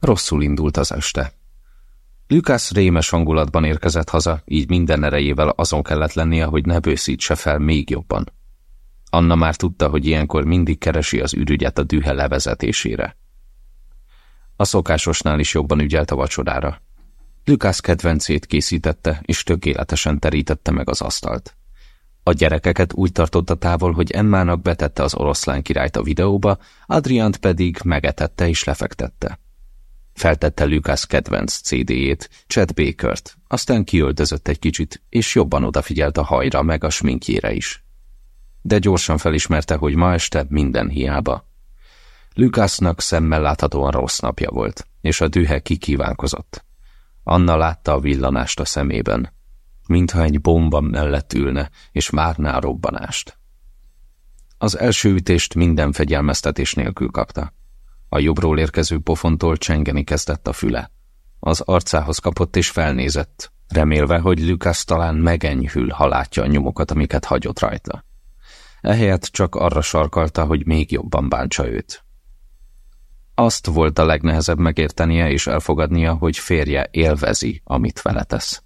Rosszul indult az este. Lukász rémes hangulatban érkezett haza, így minden erejével azon kellett lennie, hogy ne bőszítse fel még jobban. Anna már tudta, hogy ilyenkor mindig keresi az ürügyet a dühe levezetésére. A szokásosnál is jobban ügyelt a vacsorára. Lukász kedvencét készítette, és tökéletesen terítette meg az asztalt. A gyerekeket úgy tartotta távol, hogy Emmának betette az oroszlán királyt a videóba, Adriant pedig megetette és lefektette. Feltette Lukász kedvenc CD-jét, Chad Bakert, aztán kiöltözött egy kicsit, és jobban odafigyelt a hajra meg a sminkjére is. De gyorsan felismerte, hogy ma este minden hiába. Lukásznak szemmel láthatóan rossz napja volt, és a dühe kikívánkozott. Anna látta a villanást a szemében, mintha egy bomba mellett ülne, és várná a robbanást. Az első ütést minden fegyelmeztetés nélkül kapta. A jobbról érkező pofontól csengeni kezdett a füle. Az arcához kapott és felnézett, remélve, hogy Lukasz talán megenyhül, ha látja a nyomokat, amiket hagyott rajta. Ehelyett csak arra sarkalta, hogy még jobban bántsa őt. Azt volt a legnehezebb megértenie és elfogadnia, hogy férje élvezi, amit vele tesz.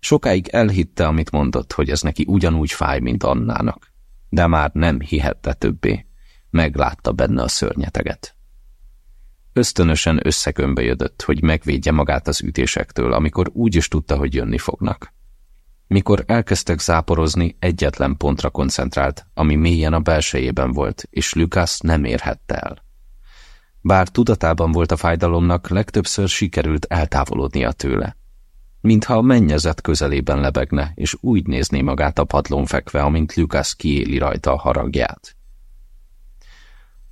Sokáig elhitte, amit mondott, hogy ez neki ugyanúgy fáj, mint Annának. De már nem hihette többé. Meglátta benne a szörnyeteget. Ösztönösen összekömböjödött, hogy megvédje magát az ütésektől, amikor úgy is tudta, hogy jönni fognak. Mikor elkezdtek záporozni, egyetlen pontra koncentrált, ami mélyen a belsejében volt, és Lukasz nem érhette el. Bár tudatában volt a fájdalomnak, legtöbbször sikerült eltávolodnia tőle. Mintha a mennyezet közelében lebegne, és úgy nézné magát a padlón fekve, amint Lukasz kiéli rajta a haragját.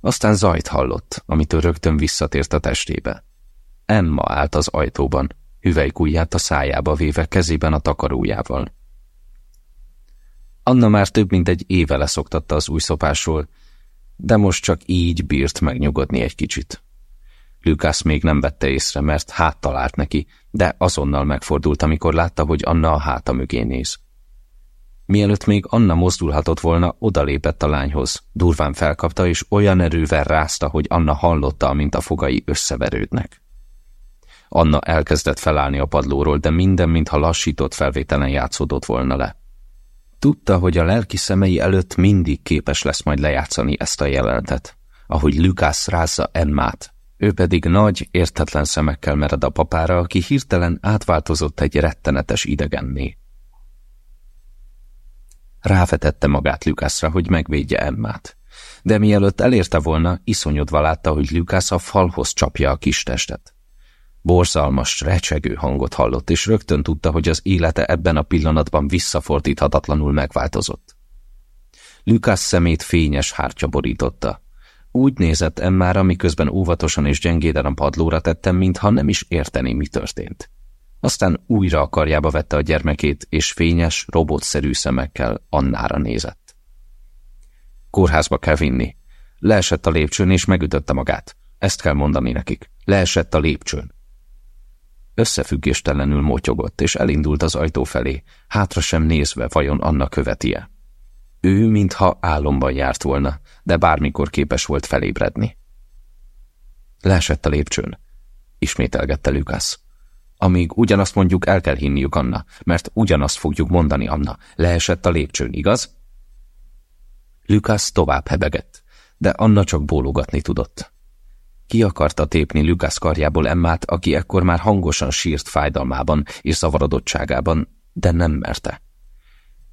Aztán zajt hallott, amitől rögtön visszatért a testébe. Emma állt az ajtóban, hüvelykújját a szájába véve kezében a takarójával. Anna már több mint egy éve leszoktatta az új szopásról, de most csak így bírt megnyugodni egy kicsit. Lukász még nem vette észre, mert háttal állt neki, de azonnal megfordult, amikor látta, hogy Anna a háta mögé néz. Mielőtt még Anna mozdulhatott volna, odalépett a lányhoz, durván felkapta, és olyan erővel rázta, hogy Anna hallotta, mint a fogai összeverődnek. Anna elkezdett felállni a padlóról, de minden, mintha lassított felvételen játszódott volna le. Tudta, hogy a lelki szemei előtt mindig képes lesz majd lejátszani ezt a jelenetet, ahogy Lukász rázza Emmát, ő pedig nagy, értetlen szemekkel mered a papára, aki hirtelen átváltozott egy rettenetes idegenné. Rávetette magát Lukászra, hogy megvédje Emmát. De mielőtt elérte volna, iszonyodva látta, hogy Lukász a falhoz csapja a kis testet. Borzalmas, recsegő hangot hallott, és rögtön tudta, hogy az élete ebben a pillanatban visszafordíthatatlanul megváltozott. Lukász szemét fényes hártya borította. Úgy nézett Emmára, miközben óvatosan és gyengéden a padlóra tettem, mintha nem is értené, mi történt. Aztán újra a karjába vette a gyermekét, és fényes, robotszerű szemekkel Annára nézett. Kórházba kell vinni. Leesett a lépcsőn, és megütötte magát. Ezt kell mondani nekik. Leesett a lépcsőn. Összefüggéstelenül motyogott, és elindult az ajtó felé, hátra sem nézve vajon Anna követie. Ő, mintha álomban járt volna, de bármikor képes volt felébredni. Leesett a lépcsőn, ismételgette Lukász. Amíg ugyanazt mondjuk, el kell hinniük Anna, mert ugyanazt fogjuk mondani Anna. Leesett a lépcsőn, igaz? Lukász tovább hebegett, de Anna csak bólogatni tudott. Ki akarta tépni Lukász karjából Emmát, aki ekkor már hangosan sírt fájdalmában és zavarodottságában, de nem merte.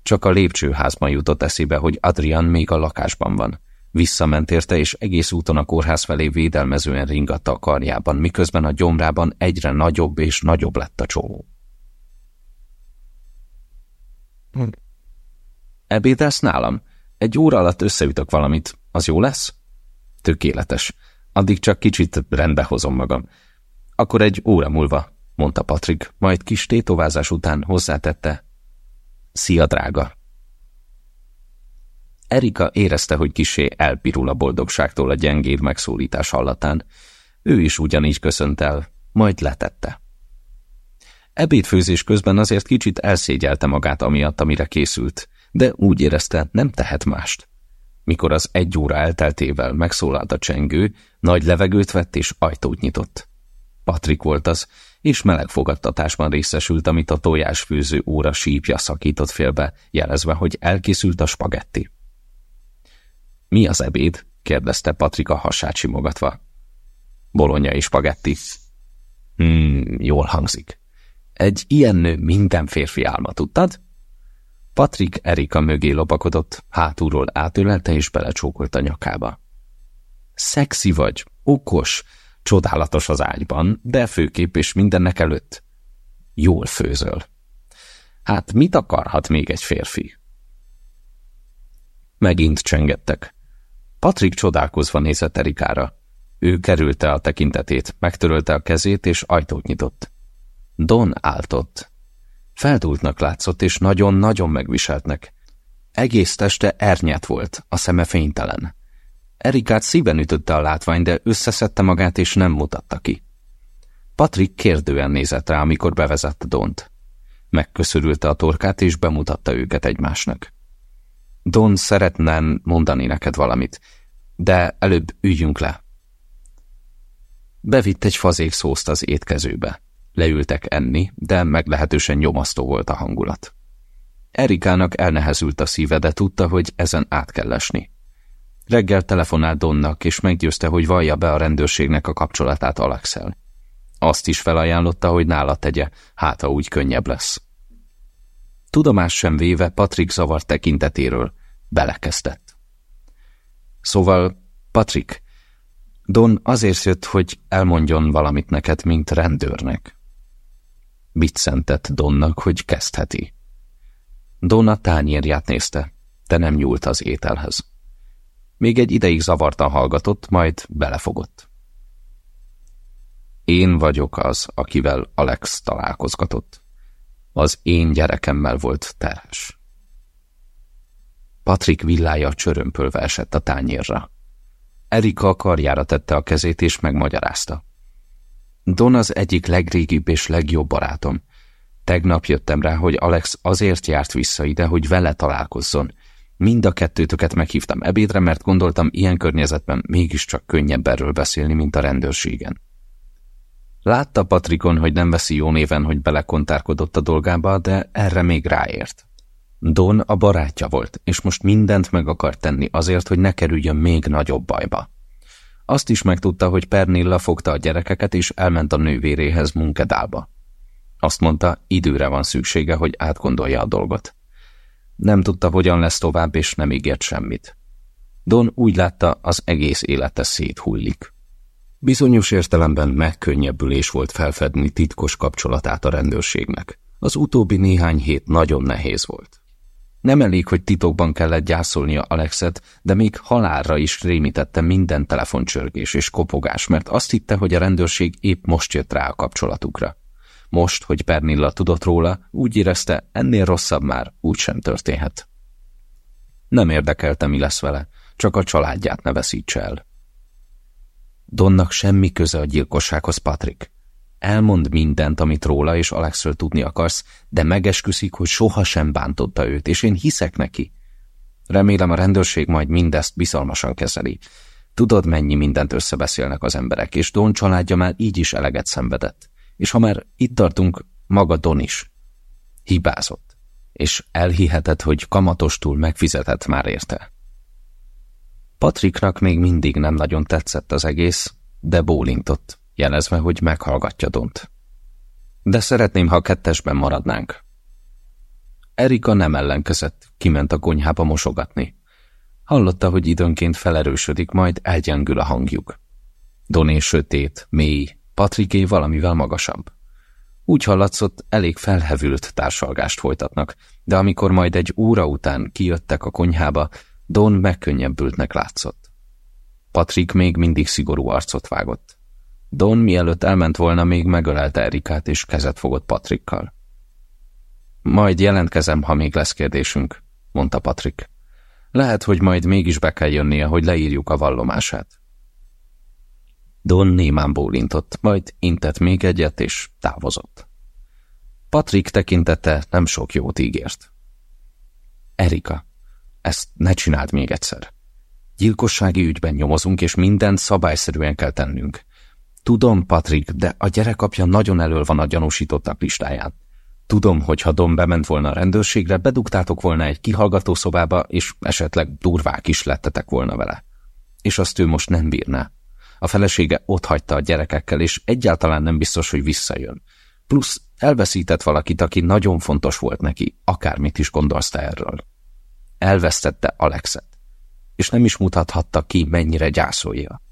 Csak a lépcsőházban jutott eszébe, hogy Adrian még a lakásban van. Visszament érte, és egész úton a kórház felé védelmezően ringatta a karjában, miközben a gyomrában egyre nagyobb és nagyobb lett a csomó. Ebédelsz nálam? Egy óra alatt összeütök valamit. Az jó lesz? Tökéletes. Addig csak kicsit rendbe hozom magam. Akkor egy óra múlva, mondta Patrik, majd kis tétovázás után hozzátette. Szia, drága! Erika érezte, hogy kisé elpirul a boldogságtól a gyengéd megszólítás hallatán. Ő is ugyanígy köszönt el, majd letette. Ebédfőzés közben azért kicsit elszégyelte magát amiatt, amire készült, de úgy érezte, nem tehet mást. Mikor az egy óra elteltével megszólalt a csengő, nagy levegőt vett és ajtót nyitott. Patrik volt az, és meleg fogadtatásban részesült, amit a tojásfőző óra sípja szakított félbe, jelezve, hogy elkészült a spagetti. Mi az ebéd? kérdezte Patrik a hasát simogatva. Bolonyai spagetti. Hmm, jól hangzik. Egy ilyen nő minden férfi álma, tudtad? Patrik Erika mögé lopakodott, hátulról átölelte és belecsókolt a nyakába. Szexi vagy, okos, csodálatos az ágyban, de főkép és mindennek előtt. Jól főzöl. Hát mit akarhat még egy férfi? Megint csengettek. Patrik csodálkozva nézett Erikára. Ő kerülte a tekintetét, megtörölte a kezét és ajtót nyitott. Don áltott. Feldúltnak látszott, és nagyon-nagyon megviseltnek. Egész teste ernyet volt, a szeme fénytelen. Erikát szíven ütötte a látvány, de összeszedte magát, és nem mutatta ki. Patrik kérdően nézett rá, amikor bevezette Dont. Megköszörülte a torkát, és bemutatta őket egymásnak. Don szeretne mondani neked valamit, de előbb üljünk le. Bevitt egy fazék szószt az étkezőbe. Leültek enni, de meglehetősen nyomasztó volt a hangulat. Erikának elnehezült a szíve, de tudta, hogy ezen át kell esni. Reggel telefonált Donnak, és meggyőzte, hogy vallja be a rendőrségnek a kapcsolatát Alexel. Azt is felajánlotta, hogy nála tegye, hát ha úgy könnyebb lesz. Tudomás sem véve Patrik zavar tekintetéről belekezdett. Szóval, Patrik, Don azért jött, hogy elmondjon valamit neked, mint rendőrnek. Biccentett Donnak, hogy kezdheti. Don a tányérját nézte, de nem nyúlt az ételhez. Még egy ideig zavartan hallgatott, majd belefogott. Én vagyok az, akivel Alex találkozgatott. Az én gyerekemmel volt terhes. Patrik villája csörömpölve esett a tányérra. Erika a karjára tette a kezét és megmagyarázta. Don az egyik legrégibb és legjobb barátom. Tegnap jöttem rá, hogy Alex azért járt vissza ide, hogy vele találkozzon. Mind a kettőtöket meghívtam ebédre, mert gondoltam, ilyen környezetben mégiscsak könnyebb erről beszélni, mint a rendőrségen. Látta Patrikon, hogy nem veszi jó néven, hogy belekontárkodott a dolgába, de erre még ráért. Don a barátja volt, és most mindent meg akart tenni azért, hogy ne kerüljön még nagyobb bajba. Azt is megtudta, hogy Pernilla fogta a gyerekeket, és elment a nővéréhez Munkedálba. Azt mondta, időre van szüksége, hogy átgondolja a dolgot. Nem tudta, hogyan lesz tovább, és nem ígért semmit. Don úgy látta, az egész élete széthullik. Bizonyos értelemben megkönnyebbülés volt felfedni titkos kapcsolatát a rendőrségnek. Az utóbbi néhány hét nagyon nehéz volt. Nem elég, hogy titokban kellett gyászolnia Alexet, de még halálra is rémítette minden telefoncsörgés és kopogás, mert azt hitte, hogy a rendőrség épp most jött rá a kapcsolatukra. Most, hogy Pernilla tudott róla, úgy érezte, ennél rosszabb már úgysem történhet. Nem érdekelte, mi lesz vele, csak a családját ne veszítse el. Donnak semmi köze a gyilkossághoz, Patrick. Elmond mindent, amit róla és Alexről tudni akarsz, de megesküszik, hogy sohasem bántotta őt, és én hiszek neki. Remélem a rendőrség majd mindezt bizalmasan kezeli. Tudod, mennyi mindent összebeszélnek az emberek, és Don családja már így is eleget szenvedett. És ha már itt tartunk, maga Don is. Hibázott. És elhihetett, hogy kamatostul megfizetett már érte. Patriknak még mindig nem nagyon tetszett az egész, de bólintott jelezve, hogy meghallgatja Dont. De szeretném, ha kettesben maradnánk. Erika nem ellenkezett, kiment a konyhába mosogatni. Hallotta, hogy időnként felerősödik, majd elgyengül a hangjuk. Doné sötét, mély, Patriké valamivel magasabb. Úgy hallatszott, elég felhevült társalgást folytatnak, de amikor majd egy óra után kijöttek a konyhába, Don megkönnyebbültnek látszott. Patrik még mindig szigorú arcot vágott. Don mielőtt elment volna, még megölelte Erikát, és kezet fogott Patrikkal. Majd jelentkezem, ha még lesz kérdésünk, mondta Patrik. Lehet, hogy majd mégis be kell jönnie, hogy leírjuk a vallomását. Don némán bólintott, majd intett még egyet, és távozott. Patrik tekintete nem sok jót ígért. Erika, ezt ne csináld még egyszer. Gyilkossági ügyben nyomozunk, és mindent szabályszerűen kell tennünk. Tudom, Patrik, de a gyerekapja nagyon elől van a gyanúsítottak listáján. Tudom, hogy ha Dom bement volna a rendőrségre, bedugtátok volna egy kihallgató szobába, és esetleg durvák is lettetek volna vele. És azt ő most nem bírná. A felesége ott hagyta a gyerekekkel, és egyáltalán nem biztos, hogy visszajön. Plusz elveszített valakit, aki nagyon fontos volt neki, akármit is gondolsz te erről. Elvesztette Alexet, és nem is mutathatta ki, mennyire gyászolja.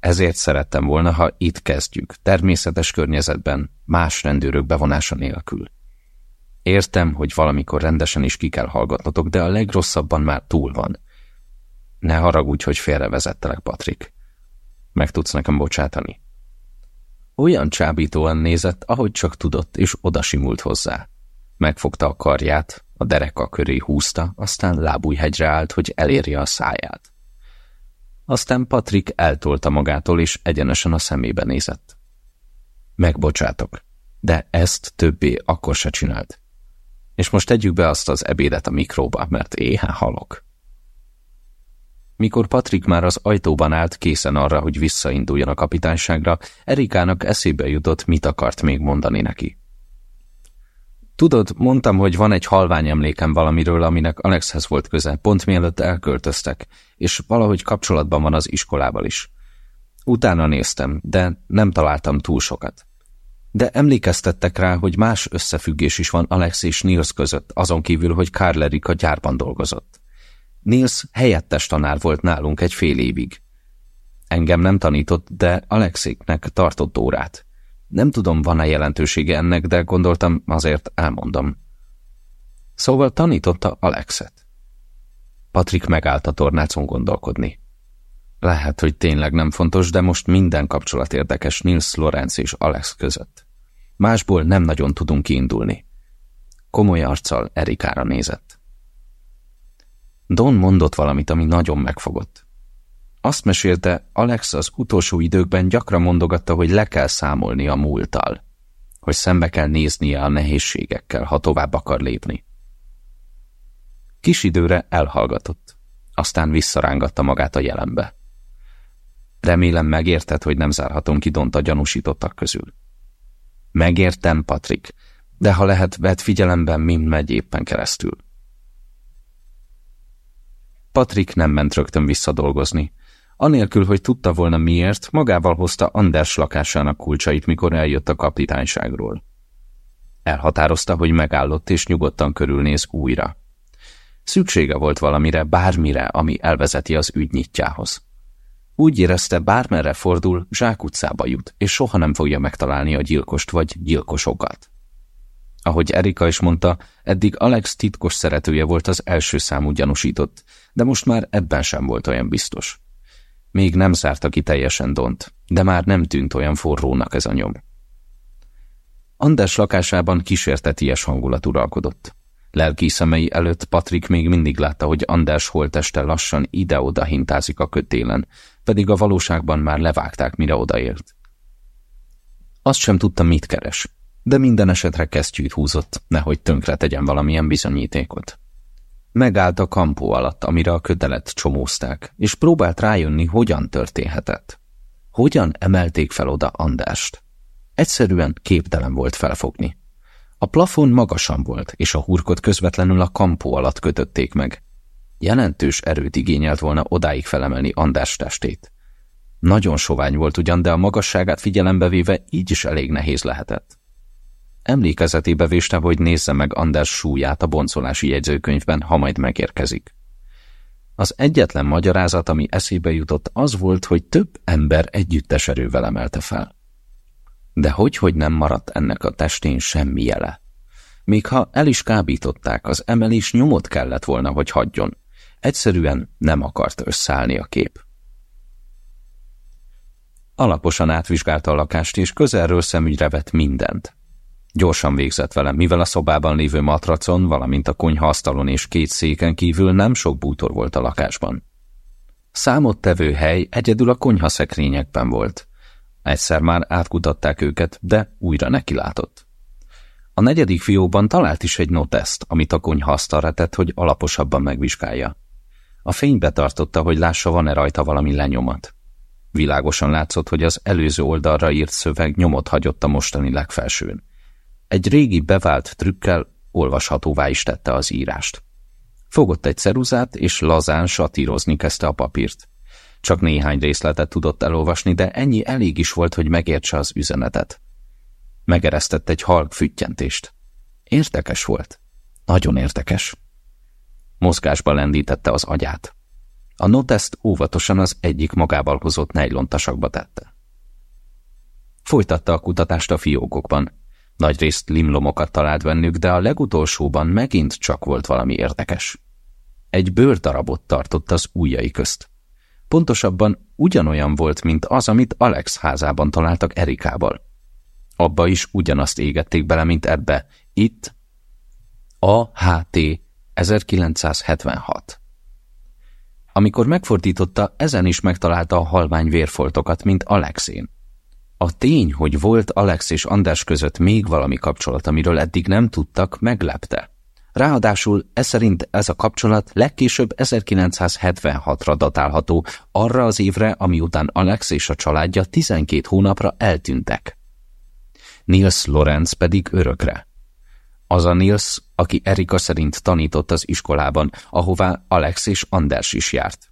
Ezért szerettem volna, ha itt kezdjük, természetes környezetben, más rendőrök bevonása nélkül. Értem, hogy valamikor rendesen is ki kell hallgatnotok, de a legrosszabban már túl van. Ne haragudj, hogy félrevezettelek, Patrik. Meg tudsz nekem bocsátani? Olyan csábítóan nézett, ahogy csak tudott, és odasimult hozzá. Megfogta a karját, a dereka köré húzta, aztán lábújhegyre állt, hogy elérje a száját. Aztán Patrik eltolta magától, és egyenesen a szemébe nézett. Megbocsátok, de ezt többé akkor se csinált. És most tegyük be azt az ebédet a mikróba, mert éhen halok. Mikor Patrik már az ajtóban állt készen arra, hogy visszainduljon a kapitányságra, Erikának eszébe jutott, mit akart még mondani neki. Tudod, mondtam, hogy van egy halvány emlékem valamiről, aminek Alexhez volt köze, pont mielőtt elköltöztek, és valahogy kapcsolatban van az iskolával is. Utána néztem, de nem találtam túl sokat. De emlékeztettek rá, hogy más összefüggés is van Alex és Nils között, azon kívül, hogy Karl Erika gyárban dolgozott. Nils helyettes tanár volt nálunk egy fél évig. Engem nem tanított, de Alexéknek tartott órát. Nem tudom, van-e jelentősége ennek, de gondoltam, azért elmondom. Szóval tanította Alexet. Patrik megállt a tornácon gondolkodni. Lehet, hogy tényleg nem fontos, de most minden kapcsolat érdekes Nils Lorenz és Alex között. Másból nem nagyon tudunk kiindulni. Komoly arccal Erikára nézett. Don mondott valamit, ami nagyon megfogott. Azt mesélte, Alex az utolsó időkben gyakran mondogatta, hogy le kell számolni a múlttal, hogy szembe kell néznie a nehézségekkel, ha tovább akar lépni. Kis időre elhallgatott, aztán visszarángatta magát a jelenbe. Remélem megérted, hogy nem zárhatom ki Dont a gyanúsítottak közül. Megértem, Patrik, de ha lehet, vedd figyelemben, mind megy éppen keresztül. Patrik nem ment rögtön visszadolgozni, Anélkül, hogy tudta volna miért, magával hozta Anders lakásának kulcsait, mikor eljött a kapitányságról. Elhatározta, hogy megállott és nyugodtan körülnéz újra. Szüksége volt valamire, bármire, ami elvezeti az ügy nyitjához. Úgy érezte, bármerre fordul, zsákutcába jut, és soha nem fogja megtalálni a gyilkost vagy gyilkosokat. Ahogy Erika is mondta, eddig Alex titkos szeretője volt az első számú gyanúsított, de most már ebben sem volt olyan biztos. Még nem zárta ki teljesen Dont, de már nem tűnt olyan forrónak ez a nyom. Anders lakásában kísérteties hangulat uralkodott. Lelki szemei előtt Patrik még mindig látta, hogy Anders holteste lassan ide-oda hintázik a kötélen, pedig a valóságban már levágták, mire odaért. Azt sem tudta, mit keres, de minden esetre kesztyűt húzott, nehogy tönkre tegyen valamilyen bizonyítékot. Megállt a kampó alatt, amire a kötelet csomózták, és próbált rájönni, hogyan történhetett. Hogyan emelték fel oda Andást? Egyszerűen képtelen volt felfogni. A plafon magasan volt, és a hurkot közvetlenül a kampó alatt kötötték meg. Jelentős erőt igényelt volna odáig felemelni Andás testét. Nagyon sovány volt ugyan, de a magasságát figyelembe véve így is elég nehéz lehetett. Emlékezetébe véste, hogy nézze meg Anders súlyát a boncolási jegyzőkönyvben, ha majd megérkezik. Az egyetlen magyarázat, ami eszébe jutott, az volt, hogy több ember együttes erővel emelte fel. De hogy, hogy nem maradt ennek a testén semmi jele? Még ha el is kábították, az emelés nyomot kellett volna, hogy hagyjon. Egyszerűen nem akart összeállni a kép. Alaposan átvizsgálta a lakást, és közelről szemügyre vett mindent. Gyorsan végzett vele, mivel a szobában lévő matracon, valamint a konyhaasztalon és két széken kívül nem sok bútor volt a lakásban. Számottevő hely egyedül a konyhaszekrényekben volt. Egyszer már átkutatták őket, de újra nekilátott. A negyedik fióban talált is egy noteszt, amit a konyhaasztalra tett, hogy alaposabban megvizsgálja. A fénybe tartotta, hogy lássa, van-e rajta valami lenyomat. Világosan látszott, hogy az előző oldalra írt szöveg nyomot hagyott a mostani legfelsőn. Egy régi bevált trükkel olvashatóvá is tette az írást. Fogott egy ceruzát, és lazán satírozni kezdte a papírt. Csak néhány részletet tudott elolvasni, de ennyi elég is volt, hogy megértse az üzenetet. Megeresztett egy halk füttyentést. Érdekes volt. Nagyon érdekes. Mozgásba lendítette az agyát. A noteszt óvatosan az egyik magával hozott nejlontasakba tette. Folytatta a kutatást a fiókokban. Nagyrészt limlomokat talált bennük, de a legutolsóban megint csak volt valami érdekes. Egy bőrdarabot tartott az ujjai közt. Pontosabban ugyanolyan volt, mint az, amit Alex házában találtak Erikával. Abba is ugyanazt égették bele, mint ebbe. Itt AHT 1976. Amikor megfordította, ezen is megtalálta a halvány vérfoltokat, mint Alexén. A tény, hogy volt Alex és András között még valami kapcsolat, amiről eddig nem tudtak, meglepte. Ráadásul ez szerint ez a kapcsolat legkésőbb 1976-ra datálható, arra az évre, ami után Alex és a családja 12 hónapra eltűntek. Nils Lorenz pedig örökre. Az a Nils, aki Erika szerint tanított az iskolában, ahová Alex és Anders is járt.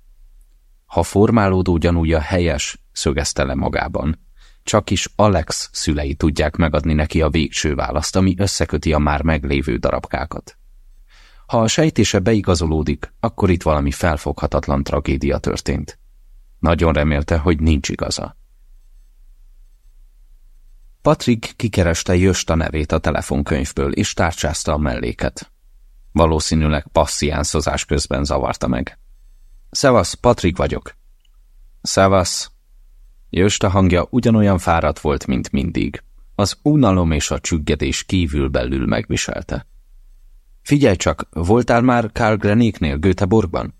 Ha formálódó gyanúja helyes, szögezte le magában. Csak is Alex szülei tudják megadni neki a végső választ, ami összeköti a már meglévő darabkákat. Ha a sejtése beigazolódik, akkor itt valami felfoghatatlan tragédia történt. Nagyon remélte, hogy nincs igaza. Patrick kikereste Jösta nevét a telefonkönyvből, és tárcsázta a melléket. Valószínűleg passziánszozás közben zavarta meg. Szevasz, Patrick vagyok. Szevasz. Jösta hangja ugyanolyan fáradt volt, mint mindig. Az unalom és a csüggedés kívül-belül megviselte. Figyelj csak, voltál már Karl Grenéknél Göteborgban?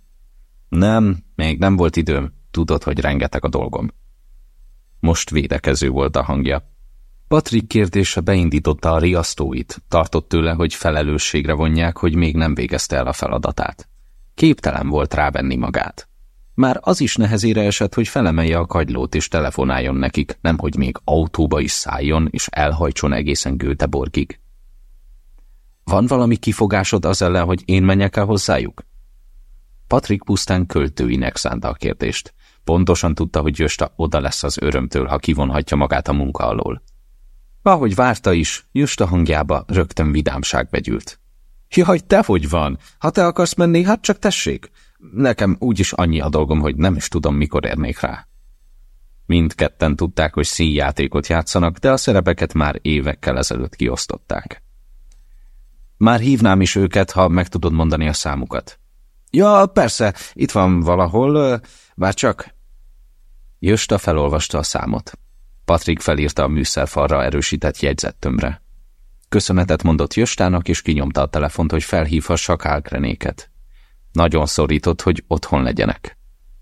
Nem, még nem volt időm. Tudod, hogy rengeteg a dolgom. Most védekező volt a hangja. Patrik kérdése beindította a riasztóit, tartott tőle, hogy felelősségre vonják, hogy még nem végezte el a feladatát. Képtelen volt rávenni magát. Már az is nehezére esett, hogy felemelje a kagylót és telefonáljon nekik, nemhogy még autóba is szálljon és elhajtson egészen Göteborgig. Van valami kifogásod az ellen, hogy én menjek el hozzájuk? Patrik pusztán költőinek szánta a kérdést. Pontosan tudta, hogy Jösta oda lesz az örömtől, ha kivonhatja magát a munka alól. Ahogy várta is, Jösta hangjába rögtön vidámság begyült. Jaj, te hogy van? Ha te akarsz menni, hát csak tessék. Nekem úgyis annyi a dolgom, hogy nem is tudom, mikor érnék rá. Mindketten tudták, hogy színjátékot játszanak, de a szerepeket már évekkel ezelőtt kiosztották. Már hívnám is őket, ha meg tudod mondani a számukat. Ja, persze, itt van valahol, bár csak... Jösta felolvasta a számot. Patrik felírta a műszerfalra erősített jegyzettömre. Köszönetet mondott Jöstának, és kinyomta a telefont, hogy felhívhassa Kálkrenéket. Nagyon szorított, hogy otthon legyenek.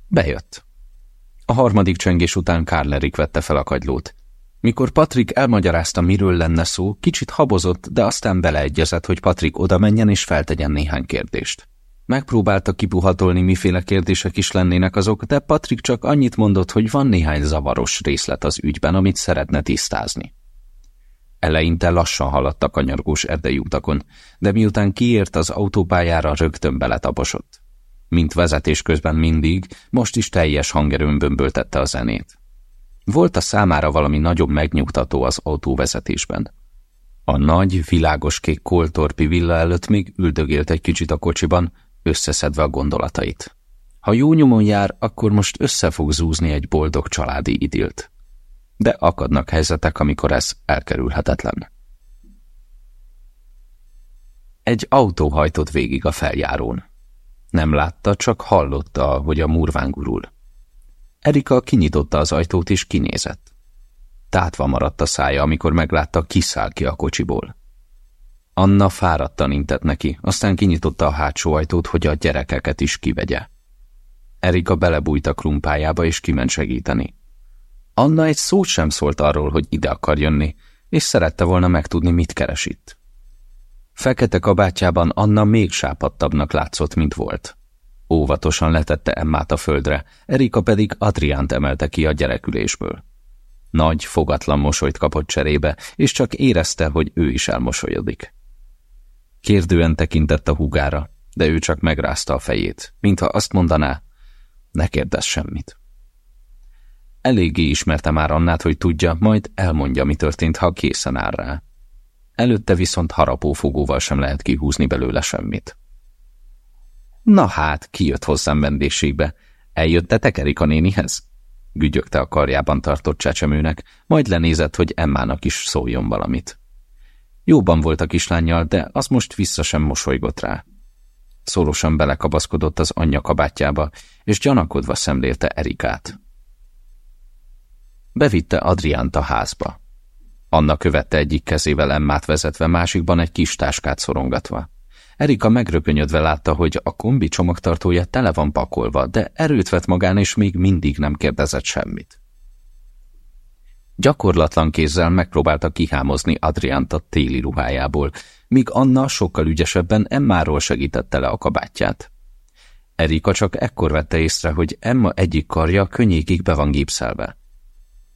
Bejött. A harmadik csengés után Kárlerik vette fel a kagylót. Mikor Patrik elmagyarázta, miről lenne szó, kicsit habozott, de aztán beleegyezett, hogy Patrik oda menjen és feltegyen néhány kérdést. Megpróbálta kipuhatolni, miféle kérdések is lennének azok, de Patrik csak annyit mondott, hogy van néhány zavaros részlet az ügyben, amit szeretne tisztázni. Eleinte lassan haladt a kanyargós erdei utakon, de miután kiért az autópályára, rögtön beletaposott. Mint vezetés közben mindig, most is teljes hangerőn bömböltette a zenét. Volt a számára valami nagyon megnyugtató az autóvezetésben. A nagy, világos kék koltorpi villa előtt még üldögélt egy kicsit a kocsiban, összeszedve a gondolatait. Ha jó nyomon jár, akkor most össze fog zúzni egy boldog családi idilt. De akadnak helyzetek, amikor ez elkerülhetetlen. Egy autó hajtott végig a feljárón. Nem látta, csak hallotta, hogy a murván gurul. Erika kinyitotta az ajtót és kinézett. Tátva maradt a szája, amikor meglátta, kiszáll ki a kocsiból. Anna fáradtan intett neki, aztán kinyitotta a hátsó ajtót, hogy a gyerekeket is kivegye. Erika belebújt a krumpájába és kiment segíteni. Anna egy szót sem szólt arról, hogy ide akar jönni, és szerette volna megtudni, mit keres itt. Fekete kabátjában Anna még sápadtabbnak látszott, mint volt. Óvatosan letette Emmát a földre, Erika pedig Adriánt emelte ki a gyerekülésből. Nagy, fogatlan mosolyt kapott cserébe, és csak érezte, hogy ő is elmosolyodik. Kérdően tekintett a húgára, de ő csak megrázta a fejét, mintha azt mondaná, ne kérdezz semmit. Eléggé ismerte már Annát, hogy tudja, majd elmondja, mi történt, ha készen áll rá. Előtte viszont harapófogóval sem lehet kihúzni belőle semmit. Na hát, kijött hozzám vendégségbe. Eljöttetek Erika nénihez? Gügyögte a karjában tartott csecsemőnek, majd lenézett, hogy Emmának is szóljon valamit. Jóban volt a kislányjal, de az most vissza sem mosolygott rá. Szorosan belekabaszkodott az anyja kabátjába, és gyanakodva szemlélte Erikát. Bevitte Adriánt a házba. Anna követte egyik kezével Emmát vezetve, másikban egy kis táskát szorongatva. Erika megrökönyödve látta, hogy a kombi csomagtartója tele van pakolva, de erőt vett magán, és még mindig nem kérdezett semmit. Gyakorlatlan kézzel megpróbálta kihámozni Adriánt a téli ruhájából, míg Anna sokkal ügyesebben Emmáról segítette le a kabátját. Erika csak ekkor vette észre, hogy Emma egyik karja könnyékig be van gipszelve.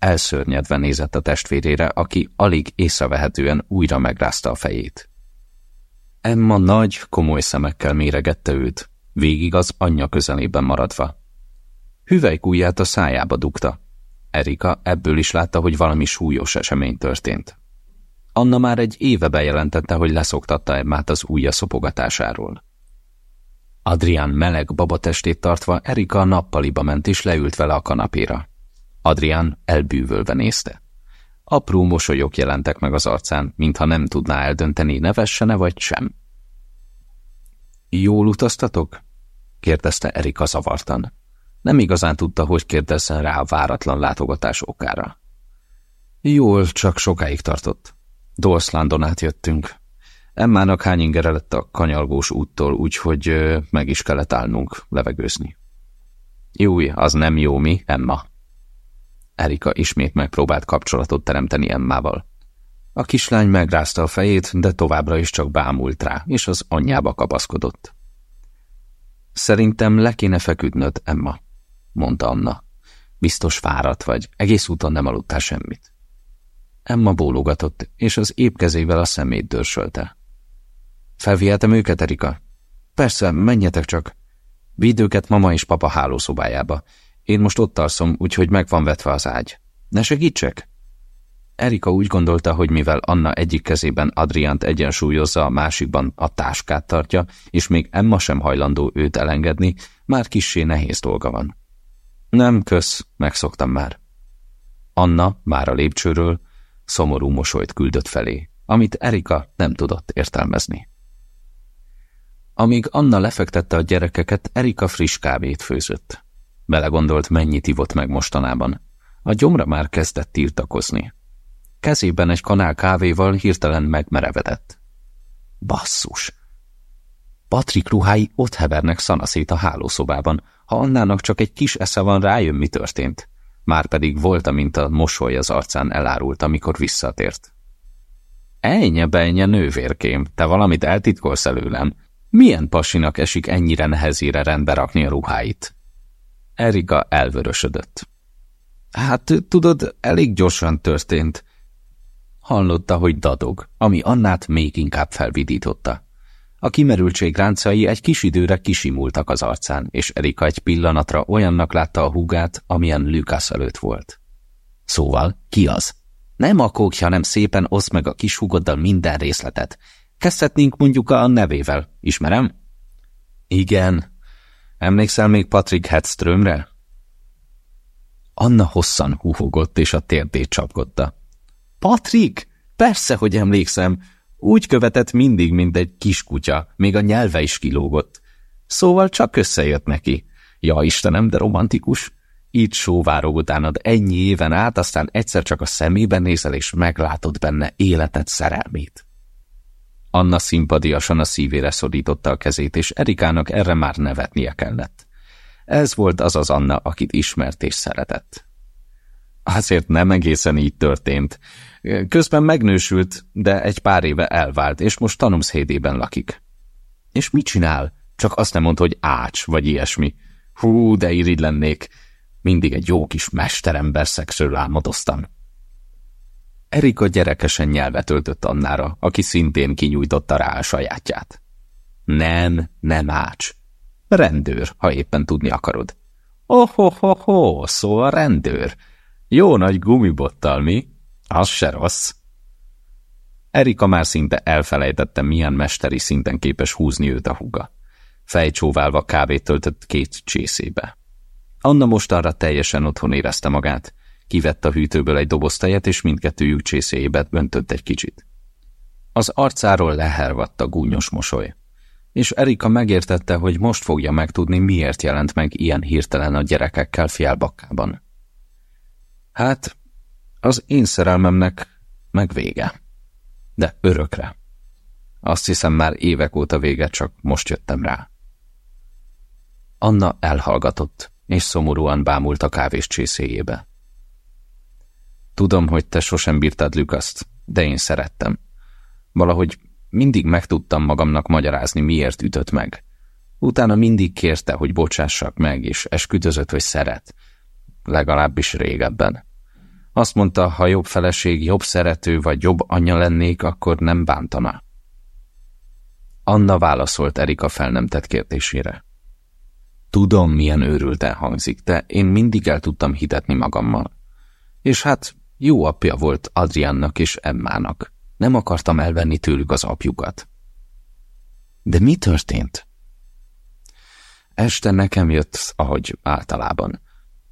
Elszörnyedve nézett a testvérére, aki alig észrevehetően újra megrázta a fejét. Emma nagy, komoly szemekkel méregette őt, végig az anyja közelében maradva. Hüvelykújját a szájába dugta. Erika ebből is látta, hogy valami súlyos esemény történt. Anna már egy éve bejelentette, hogy leszoktatta Emmát az ujja szopogatásáról. Adrián meleg babatestét tartva Erika a nappaliba ment és leült vele a kanapéra. Adrián elbűvölve nézte. Apró mosolyok jelentek meg az arcán, mintha nem tudná eldönteni, nevessene vagy sem. Jól utaztatok? kérdezte Erika zavartan. Nem igazán tudta, hogy kérdezzen rá a váratlan látogatás okára. Jól, csak sokáig tartott. Dorszlandon átjöttünk. Emmának hány ingere lett a kanyalgós úttól, úgyhogy meg is kellett állnunk, levegőzni. Júj, az nem jó mi, Emma. Erika ismét megpróbált kapcsolatot teremteni Emmával. A kislány megrázta a fejét, de továbbra is csak bámult rá, és az anyjába kapaszkodott. Szerintem le kéne feküdnöd, Emma, mondta Anna. Biztos fáradt vagy, egész úton nem aludtál semmit. Emma bólogatott, és az épp kezével a szemét dörsölte. Felvihetem őket, Erika? Persze, menjetek csak. Vidd őket mama és papa hálószobájába. Én most ott alszom, úgyhogy meg van vetve az ágy. Ne segítsek? Erika úgy gondolta, hogy mivel Anna egyik kezében Adriánt egyensúlyozza, a másikban a táskát tartja, és még Emma sem hajlandó őt elengedni, már kissé nehéz dolga van. Nem, kösz, megszoktam már. Anna már a lépcsőről szomorú mosolyt küldött felé, amit Erika nem tudott értelmezni. Amíg Anna lefektette a gyerekeket, Erika friss kávét főzött. Belegondolt, mennyit ivott meg mostanában. A gyomra már kezdett tiltakozni. Kezében egy kanál kávéval hirtelen megmerevedett. Basszus! Patrik ruhái ott hevernek szanaszét a hálószobában. Ha Annának csak egy kis esze van, rájön, mi történt. Márpedig volt, amint a mosoly az arcán elárult, amikor visszatért. Ennyi benye nővérkém, te valamit eltitkolsz előlem. Milyen pasinak esik ennyire nehezére rendbe rakni a ruháit? Erika elvörösödött. Hát, tudod, elég gyorsan történt. Hallotta, hogy dadog, ami Annát még inkább felvidította. A kimerültség ráncai egy kis időre kisimultak az arcán, és Erika egy pillanatra olyannak látta a húgát, amilyen Lukasz előtt volt. Szóval, ki az? Nem a kók, hanem szépen oszd meg a kis húgoddal minden részletet. Kezdhetnénk mondjuk a nevével, ismerem? Igen. Emlékszel még Patrick Hedströmre? Anna hosszan húhogott, és a térdét csapkodta. Patrik? Persze, hogy emlékszem. Úgy követett mindig, mint egy kiskutya, még a nyelve is kilógott. Szóval csak összejött neki. Ja, Istenem, de romantikus. Így sóvárog utánad ennyi éven át, aztán egyszer csak a szemében nézel, és meglátod benne életed szerelmét. Anna szimpadiasan a szívére szorította a kezét, és Erikának erre már nevetnie kellett. Ez volt az az Anna, akit ismert és szeretett. Azért nem egészen így történt. Közben megnősült, de egy pár éve elvált, és most Tanumszhédében lakik. És mit csinál? Csak azt nem mond, hogy ács, vagy ilyesmi. Hú, de irigy lennék. Mindig egy jó kis mesterember szexről álmodoztam. Erika gyerekesen nyelvet öltött Annára, aki szintén kinyújtotta rá a sajátját. Nem, nem ács. Rendőr, ha éppen tudni akarod. Oh-ho-ho-ho, szóval rendőr. Jó nagy gumibottal, mi? Az se rossz. Erika már szinte elfelejtette, milyen mesteri szinten képes húzni őt a húga. Fejcsóválva kávét töltött két csészébe. Anna mostanra teljesen otthon érezte magát. Kivett a hűtőből egy doboz tejet, és mindkettőjük csészéjébe böntött egy kicsit. Az arcáról lehervadt a gúnyos mosoly. És Erika megértette, hogy most fogja megtudni, miért jelent meg ilyen hirtelen a gyerekekkel fiálbakkában. Hát, az én szerelmemnek meg vége. De örökre. Azt hiszem már évek óta vége, csak most jöttem rá. Anna elhallgatott, és szomorúan bámult a kávés csészéjébe. Tudom, hogy te sosem bírtad Lukaszt, de én szerettem. Valahogy mindig meg tudtam magamnak magyarázni, miért ütött meg. Utána mindig kérte, hogy bocsássak meg, és esküdözött, hogy szeret. Legalábbis régebben. Azt mondta, ha jobb feleség, jobb szerető vagy jobb anyja lennék, akkor nem bántana. Anna válaszolt Erika fel nem tett kérdésére. Tudom, milyen őrülten hangzik, de én mindig el tudtam hitetni magammal. És hát jó apja volt Adriannak és Emmának. Nem akartam elvenni tőlük az apjukat. De mi történt? Este nekem jött, ahogy általában.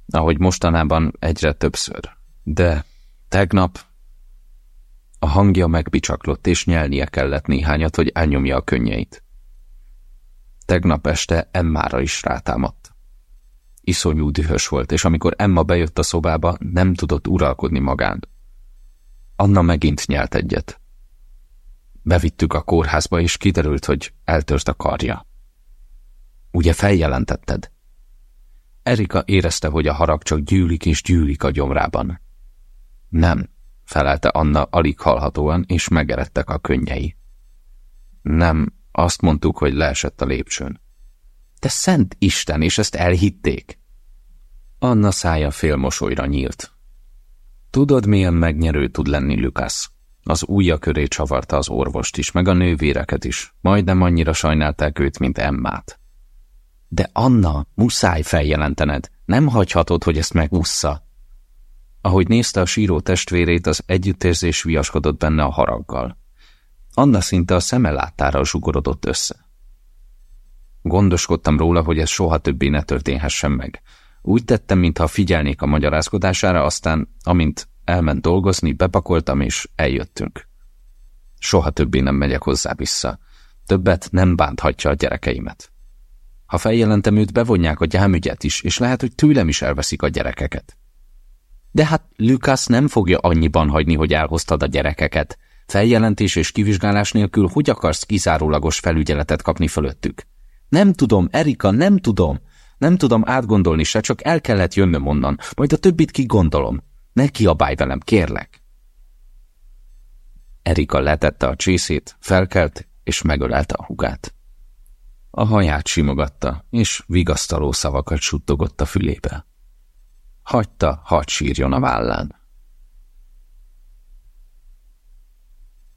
Ahogy mostanában egyre többször. De tegnap a hangja megbicsaklott, és nyelnie kellett néhányat, hogy elnyomja a könnyeit. Tegnap este Emmára is rátámadt. Iszonyú dühös volt, és amikor Emma bejött a szobába, nem tudott uralkodni magán. Anna megint nyelt egyet. Bevittük a kórházba, és kiderült, hogy eltört a karja. Ugye feljelentetted? Erika érezte, hogy a harag csak gyűlik és gyűlik a gyomrában. Nem, felelte Anna alig hallhatóan, és megeredtek a könnyei. Nem, azt mondtuk, hogy leesett a lépcsőn. Te szent Isten, és ezt elhitték? Anna szája félmosolyra nyílt. Tudod, milyen megnyerő tud lenni Lukasz? Az ujja köré csavarta az orvost is, meg a nővéreket is. Majdnem annyira sajnálták őt, mint Emmát. De Anna, muszáj feljelentened. Nem hagyhatod, hogy ezt megúszza. Ahogy nézte a síró testvérét, az együttérzés viaskodott benne a haraggal. Anna szinte a szeme láttára zsugorodott össze. Gondoskodtam róla, hogy ez soha többé ne történhessen meg. Úgy tettem, mintha figyelnék a magyarázkodására, aztán, amint elment dolgozni, bepakoltam, és eljöttünk. Soha többé nem megyek hozzá vissza. Többet nem bánthatja a gyerekeimet. Ha feljelentem őt, bevonják a gyámügyet is, és lehet, hogy tőlem is elveszik a gyerekeket. De hát Lukasz nem fogja annyiban hagyni, hogy elhoztad a gyerekeket. Feljelentés és kivizsgálás nélkül hogy akarsz kizárólagos felügyeletet kapni fölöttük? Nem tudom, Erika, nem tudom. Nem tudom átgondolni se, csak el kellett jönnöm onnan, majd a többit kigondolom. Ne kiabálj velem, kérlek. Erika letette a csészét, felkelt és megölelte a hugát. A haját simogatta, és vigasztaló szavakat suttogott a fülébe. Hagyta, hadd sírjon a vállán.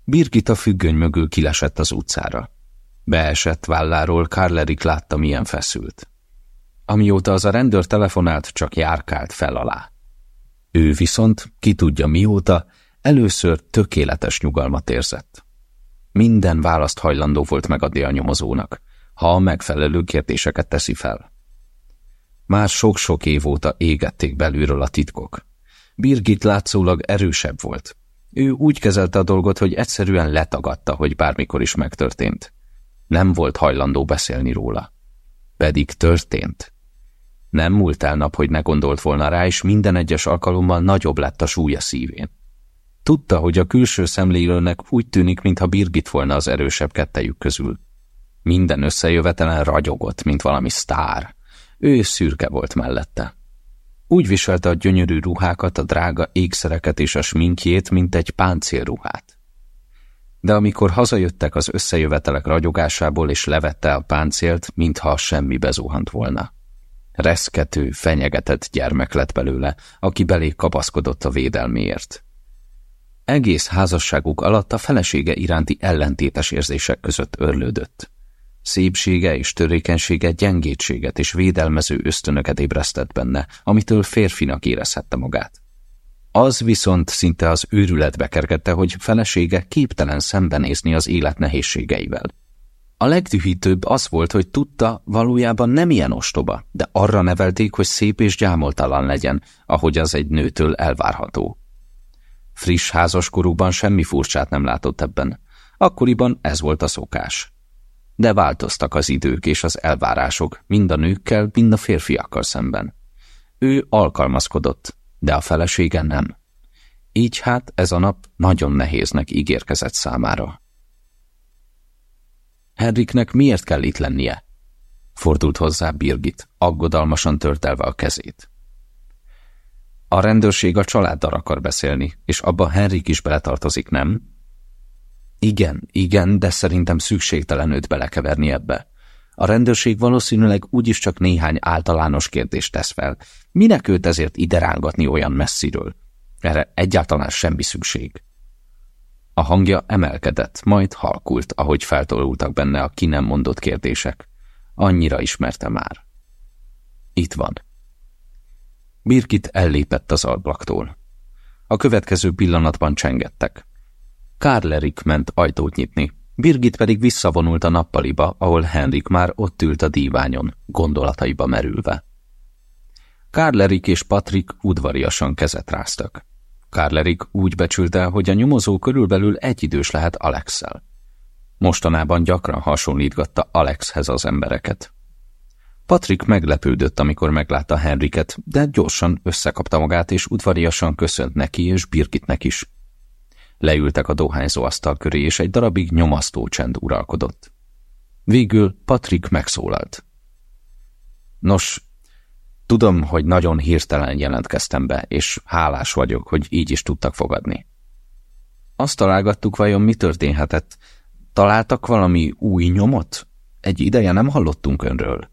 Birgit a függöny mögül kilesett az utcára. Beesett válláról, Karlerik látta, milyen feszült. Amióta az a rendőr telefonált, csak járkált fel alá. Ő viszont, ki tudja mióta, először tökéletes nyugalmat érzett. Minden választ hajlandó volt megadni a nyomozónak, ha a megfelelő kérdéseket teszi fel. Már sok-sok év óta égették belülről a titkok. Birgit látszólag erősebb volt. Ő úgy kezelte a dolgot, hogy egyszerűen letagadta, hogy bármikor is megtörtént. Nem volt hajlandó beszélni róla. Pedig történt. Nem múlt el nap, hogy ne gondolt volna rá, és minden egyes alkalommal nagyobb lett a súlya szívén. Tudta, hogy a külső szemlélőnek úgy tűnik, mintha Birgit volna az erősebb kettejük közül. Minden összejövetelen ragyogott, mint valami sztár. Ő szürke volt mellette. Úgy viselte a gyönyörű ruhákat, a drága ékszereket és a sminkjét, mint egy páncélruhát. De amikor hazajöttek az összejövetelek ragyogásából és levette a páncélt, mintha semmi bezuhant volna. Reszkető, fenyegetett gyermek lett belőle, aki belé kapaszkodott a védelméért. Egész házasságuk alatt a felesége iránti ellentétes érzések között örlődött. Szépsége és törékenysége gyengétséget és védelmező ösztönöket ébresztett benne, amitől férfinak érezhette magát. Az viszont szinte az őrületbe kergette, hogy felesége képtelen szembenézni az élet nehézségeivel. A legdühítőbb az volt, hogy tudta, valójában nem ilyen ostoba, de arra nevelték, hogy szép és gyámoltalan legyen, ahogy az egy nőtől elvárható. Friss házaskorúban semmi furcsát nem látott ebben. Akkoriban ez volt a szokás. De változtak az idők és az elvárások, mind a nőkkel, mind a férfiakkal szemben. Ő alkalmazkodott, de a felesége nem. Így hát ez a nap nagyon nehéznek ígérkezett számára. Henriknek miért kell itt lennie? Fordult hozzá Birgit, aggodalmasan törtelve a kezét. A rendőrség a családdal akar beszélni, és abba Henrik is beletartozik, nem? Igen, igen, de szerintem szükségtelen őt belekeverni ebbe. A rendőrség valószínűleg úgyis csak néhány általános kérdést tesz fel. Minek őt ezért ide rángatni olyan messziről? Erre egyáltalán semmi szükség. A hangja emelkedett, majd halkult, ahogy feltolultak benne a ki nem mondott kérdések. Annyira ismerte már. Itt van. Birkit ellépett az alblaktól. A következő pillanatban csengettek. Kárlerik ment ajtót nyitni, Birgit pedig visszavonult a nappaliba, ahol Henrik már ott ült a díványon, gondolataiba merülve. Kárlerik és Patrik udvariasan kezet ráztak. Kárlerik úgy becsülte, hogy a nyomozó körülbelül egyidős lehet Alexszel. Mostanában gyakran hasonlítgatta Alexhez az embereket. Patrik meglepődött, amikor meglátta Henriket, de gyorsan összekapta magát, és udvariasan köszönt neki és Birgitnek is. Leültek a dohányzó asztal köré, és egy darabig nyomasztó csend uralkodott. Végül Patrik megszólalt. Nos, tudom, hogy nagyon hirtelen jelentkeztem be, és hálás vagyok, hogy így is tudtak fogadni. Azt találgattuk, vajon mi történhetett. Találtak valami új nyomot? Egy ideje nem hallottunk önről.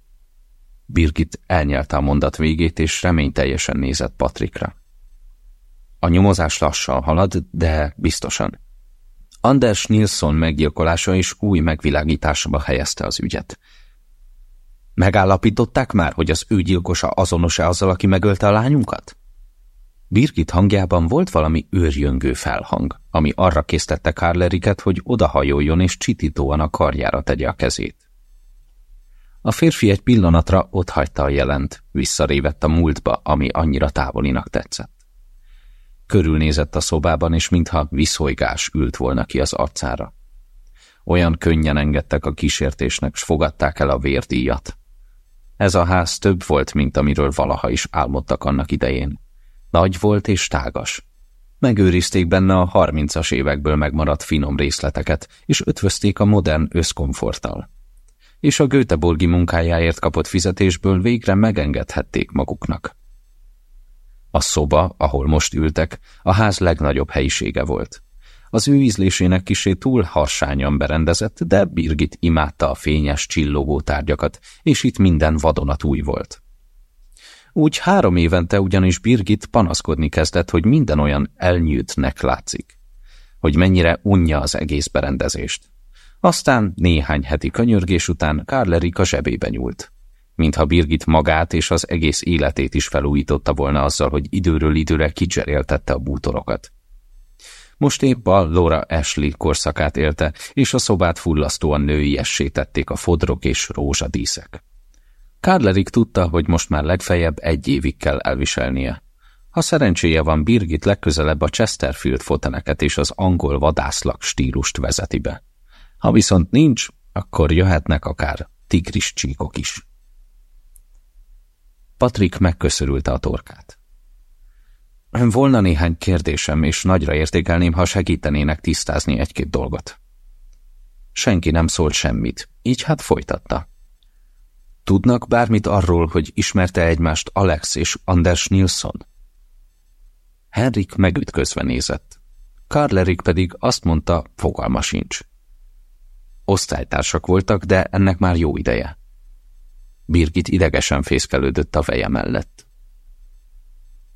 Birgit elnyelte a mondat végét, és reményteljesen nézett Patrikra. A nyomozás lassan halad, de biztosan. Anders Nilsson meggyilkolása is új megvilágításába helyezte az ügyet. Megállapították már, hogy az ő gyilkosa azonos-e azzal, aki megölte a lányunkat? Birgit hangjában volt valami őrjöngő felhang, ami arra késztette Kárleriket, hogy odahajoljon és csitítóan a karjára tegye a kezét. A férfi egy pillanatra ott hagyta a jelent, visszarévett a múltba, ami annyira távolinak tetszett. Körülnézett a szobában, és mintha viszolygás ült volna ki az arcára. Olyan könnyen engedtek a kísértésnek, s fogadták el a vérdíjat. Ez a ház több volt, mint amiről valaha is álmodtak annak idején. Nagy volt és tágas. Megőrizték benne a harmincas évekből megmaradt finom részleteket, és ötvözték a modern összkomforttal és a Göteborgi munkájáért kapott fizetésből végre megengedhették maguknak. A szoba, ahol most ültek, a ház legnagyobb helyisége volt. Az ő ízlésének kisé túl harsányan berendezett, de Birgit imádta a fényes, csillogó tárgyakat, és itt minden vadonatúj volt. Úgy három évente ugyanis Birgit panaszkodni kezdett, hogy minden olyan elnyűtnek látszik, hogy mennyire unja az egész berendezést. Aztán néhány heti könyörgés után Kárlerik a zsebébe nyúlt. Mintha Birgit magát és az egész életét is felújította volna azzal, hogy időről időre kicseréltette a bútorokat. Most épp a Laura Ashley korszakát élte, és a szobát fullasztóan nőiessé tették a fodrok és rózsadíszek. Kárlerik tudta, hogy most már legfeljebb egy évig kell elviselnie. Ha szerencséje van, Birgit legközelebb a Chesterfield foteleket és az angol vadászlak stílust vezeti be. Ha viszont nincs, akkor jöhetnek akár tigris csíkok is. Patrik megköszörülte a torkát. Volna néhány kérdésem, és nagyra értékelném, ha segítenének tisztázni egy-két dolgot. Senki nem szólt semmit, így hát folytatta. Tudnak bármit arról, hogy ismerte egymást Alex és Anders Nilsson? Henrik megütközve nézett. Karlerik pedig azt mondta, fogalma sincs. Osztálytársak voltak, de ennek már jó ideje. Birgit idegesen fészkelődött a veje mellett.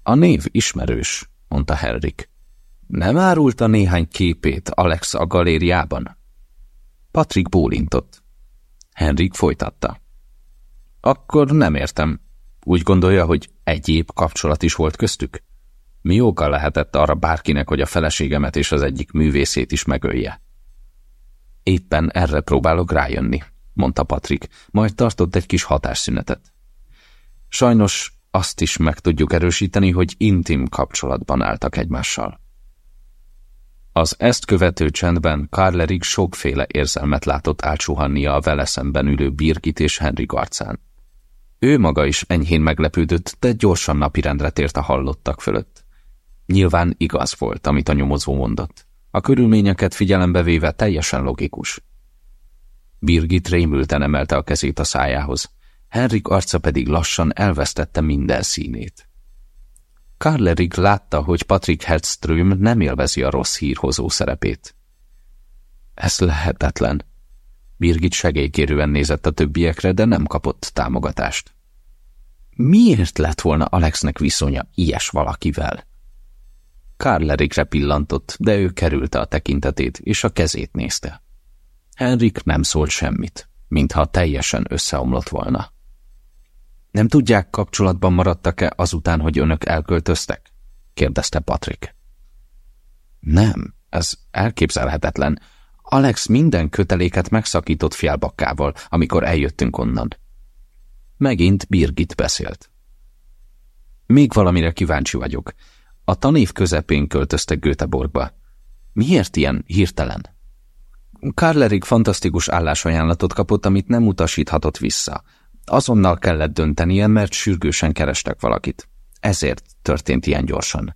A név ismerős, mondta Henrik. Nem árulta néhány képét Alex a galériában? Patrik bólintott. Henrik folytatta. Akkor nem értem. Úgy gondolja, hogy egyéb kapcsolat is volt köztük? Mi oka lehetett arra bárkinek, hogy a feleségemet és az egyik művészét is megölje? Éppen erre próbálok rájönni, mondta Patrik, majd tartott egy kis hatásszünetet. Sajnos azt is meg tudjuk erősíteni, hogy intim kapcsolatban álltak egymással. Az ezt követő csendben Karlerik sokféle érzelmet látott átsuhannia a vele szemben ülő Birgit és Henrik arcán. Ő maga is enyhén meglepődött, de gyorsan napirendre tért a hallottak fölött. Nyilván igaz volt, amit a nyomozó mondott. A körülményeket figyelembe véve teljesen logikus. Birgit rémülten emelte a kezét a szájához, Henrik arca pedig lassan elvesztette minden színét. Karlerig látta, hogy Patrick Hedström nem élvezi a rossz hírhozó szerepét. Ez lehetetlen. Birgit segélykérően nézett a többiekre, de nem kapott támogatást. Miért lett volna Alexnek viszonya ilyes valakivel? Karlerikre pillantott, de ő kerülte a tekintetét, és a kezét nézte. Henrik nem szólt semmit, mintha teljesen összeomlott volna. Nem tudják, kapcsolatban maradtak-e azután, hogy önök elköltöztek? kérdezte Patrick. Nem, ez elképzelhetetlen. Alex minden köteléket megszakított fialbakkával, amikor eljöttünk onnan. Megint Birgit beszélt. Még valamire kíváncsi vagyok. A tanév közepén költöztek Göteborgba. Miért ilyen hirtelen? Karlerig fantasztikus állásajánlatot kapott, amit nem utasíthatott vissza. Azonnal kellett döntenie, mert sürgősen kerestek valakit. Ezért történt ilyen gyorsan.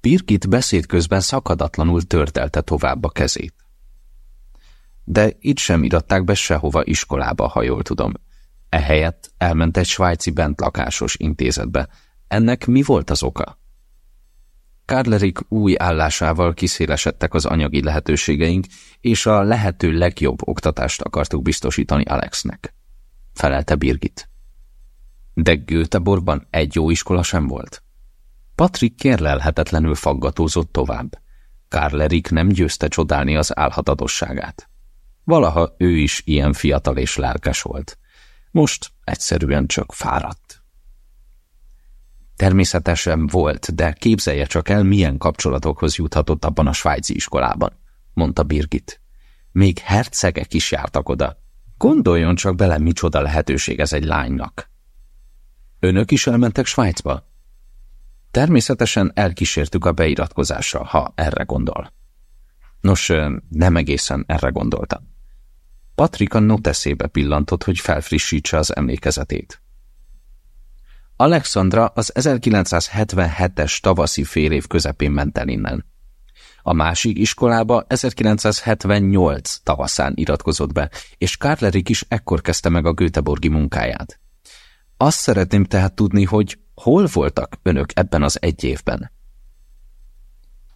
Birgit beszéd közben szakadatlanul törtelte tovább a kezét. De itt sem iratták be sehova iskolába, ha jól tudom. Ehelyett elment egy svájci bentlakásos intézetbe. Ennek mi volt az oka? Kárlerik új állásával kiszélesedtek az anyagi lehetőségeink, és a lehető legjobb oktatást akartuk biztosítani Alexnek felelte Birgit. De Göteborgban egy jó iskola sem volt. Patrik kérlelhetetlenül faggatózott tovább. Kárlerik nem győzte csodálni az álhatatosságát. Valaha ő is ilyen fiatal és lelkes volt. Most egyszerűen csak fáradt. Természetesen volt, de képzelje csak el, milyen kapcsolatokhoz juthatott abban a svájci iskolában, mondta Birgit. Még hercegek is jártak oda, Gondoljon csak bele, micsoda lehetőség ez egy lánynak. Önök is elmentek Svájcba? Természetesen elkísértük a beiratkozásra, ha erre gondol. Nos, nem egészen erre gondoltam. Patrika noteszébe pillantott, hogy felfrissítse az emlékezetét. Alexandra az 1977-es tavaszi fél év közepén ment el innen. A másik iskolába 1978 tavaszán iratkozott be, és Kárlerik is ekkor kezdte meg a Göteborgi munkáját. Azt szeretném tehát tudni, hogy hol voltak önök ebben az egy évben?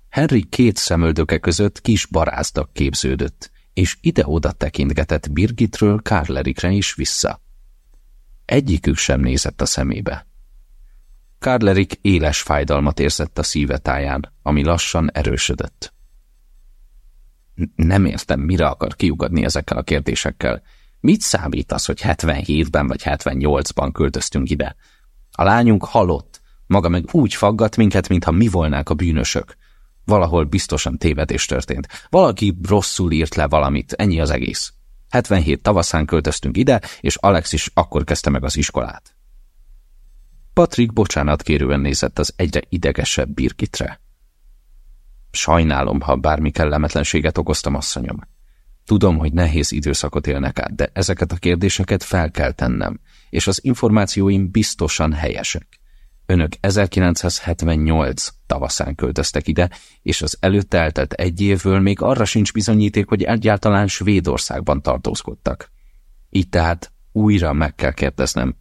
Henry két szemöldöke között kis barázdak képződött, és ide-oda tekintgetett Birgitről Kárlerikre is vissza. Egyikük sem nézett a szemébe. Kárlerik éles fájdalmat érzett a szívetáján, ami lassan erősödött. Nem értem, mire akar kiugadni ezekkel a kérdésekkel. Mit számít az, hogy 77-ben vagy 78-ban költöztünk ide? A lányunk halott, maga meg úgy faggat minket, mintha mi volnánk a bűnösök. Valahol biztosan tévedés történt. Valaki rosszul írt le valamit, ennyi az egész. 77 tavaszán költöztünk ide, és Alex is akkor kezdte meg az iskolát. Patrik bocsánat kérően nézett az egyre idegesebb Birgitre. Sajnálom, ha bármi kellemetlenséget okoztam, asszonyom. Tudom, hogy nehéz időszakot élnek át, de ezeket a kérdéseket fel kell tennem, és az információim biztosan helyesek. Önök 1978 tavaszán költöztek ide, és az előtte eltelt egy évből még arra sincs bizonyíték, hogy egyáltalán Svédországban tartózkodtak. Így tehát újra meg kell kérdeznem,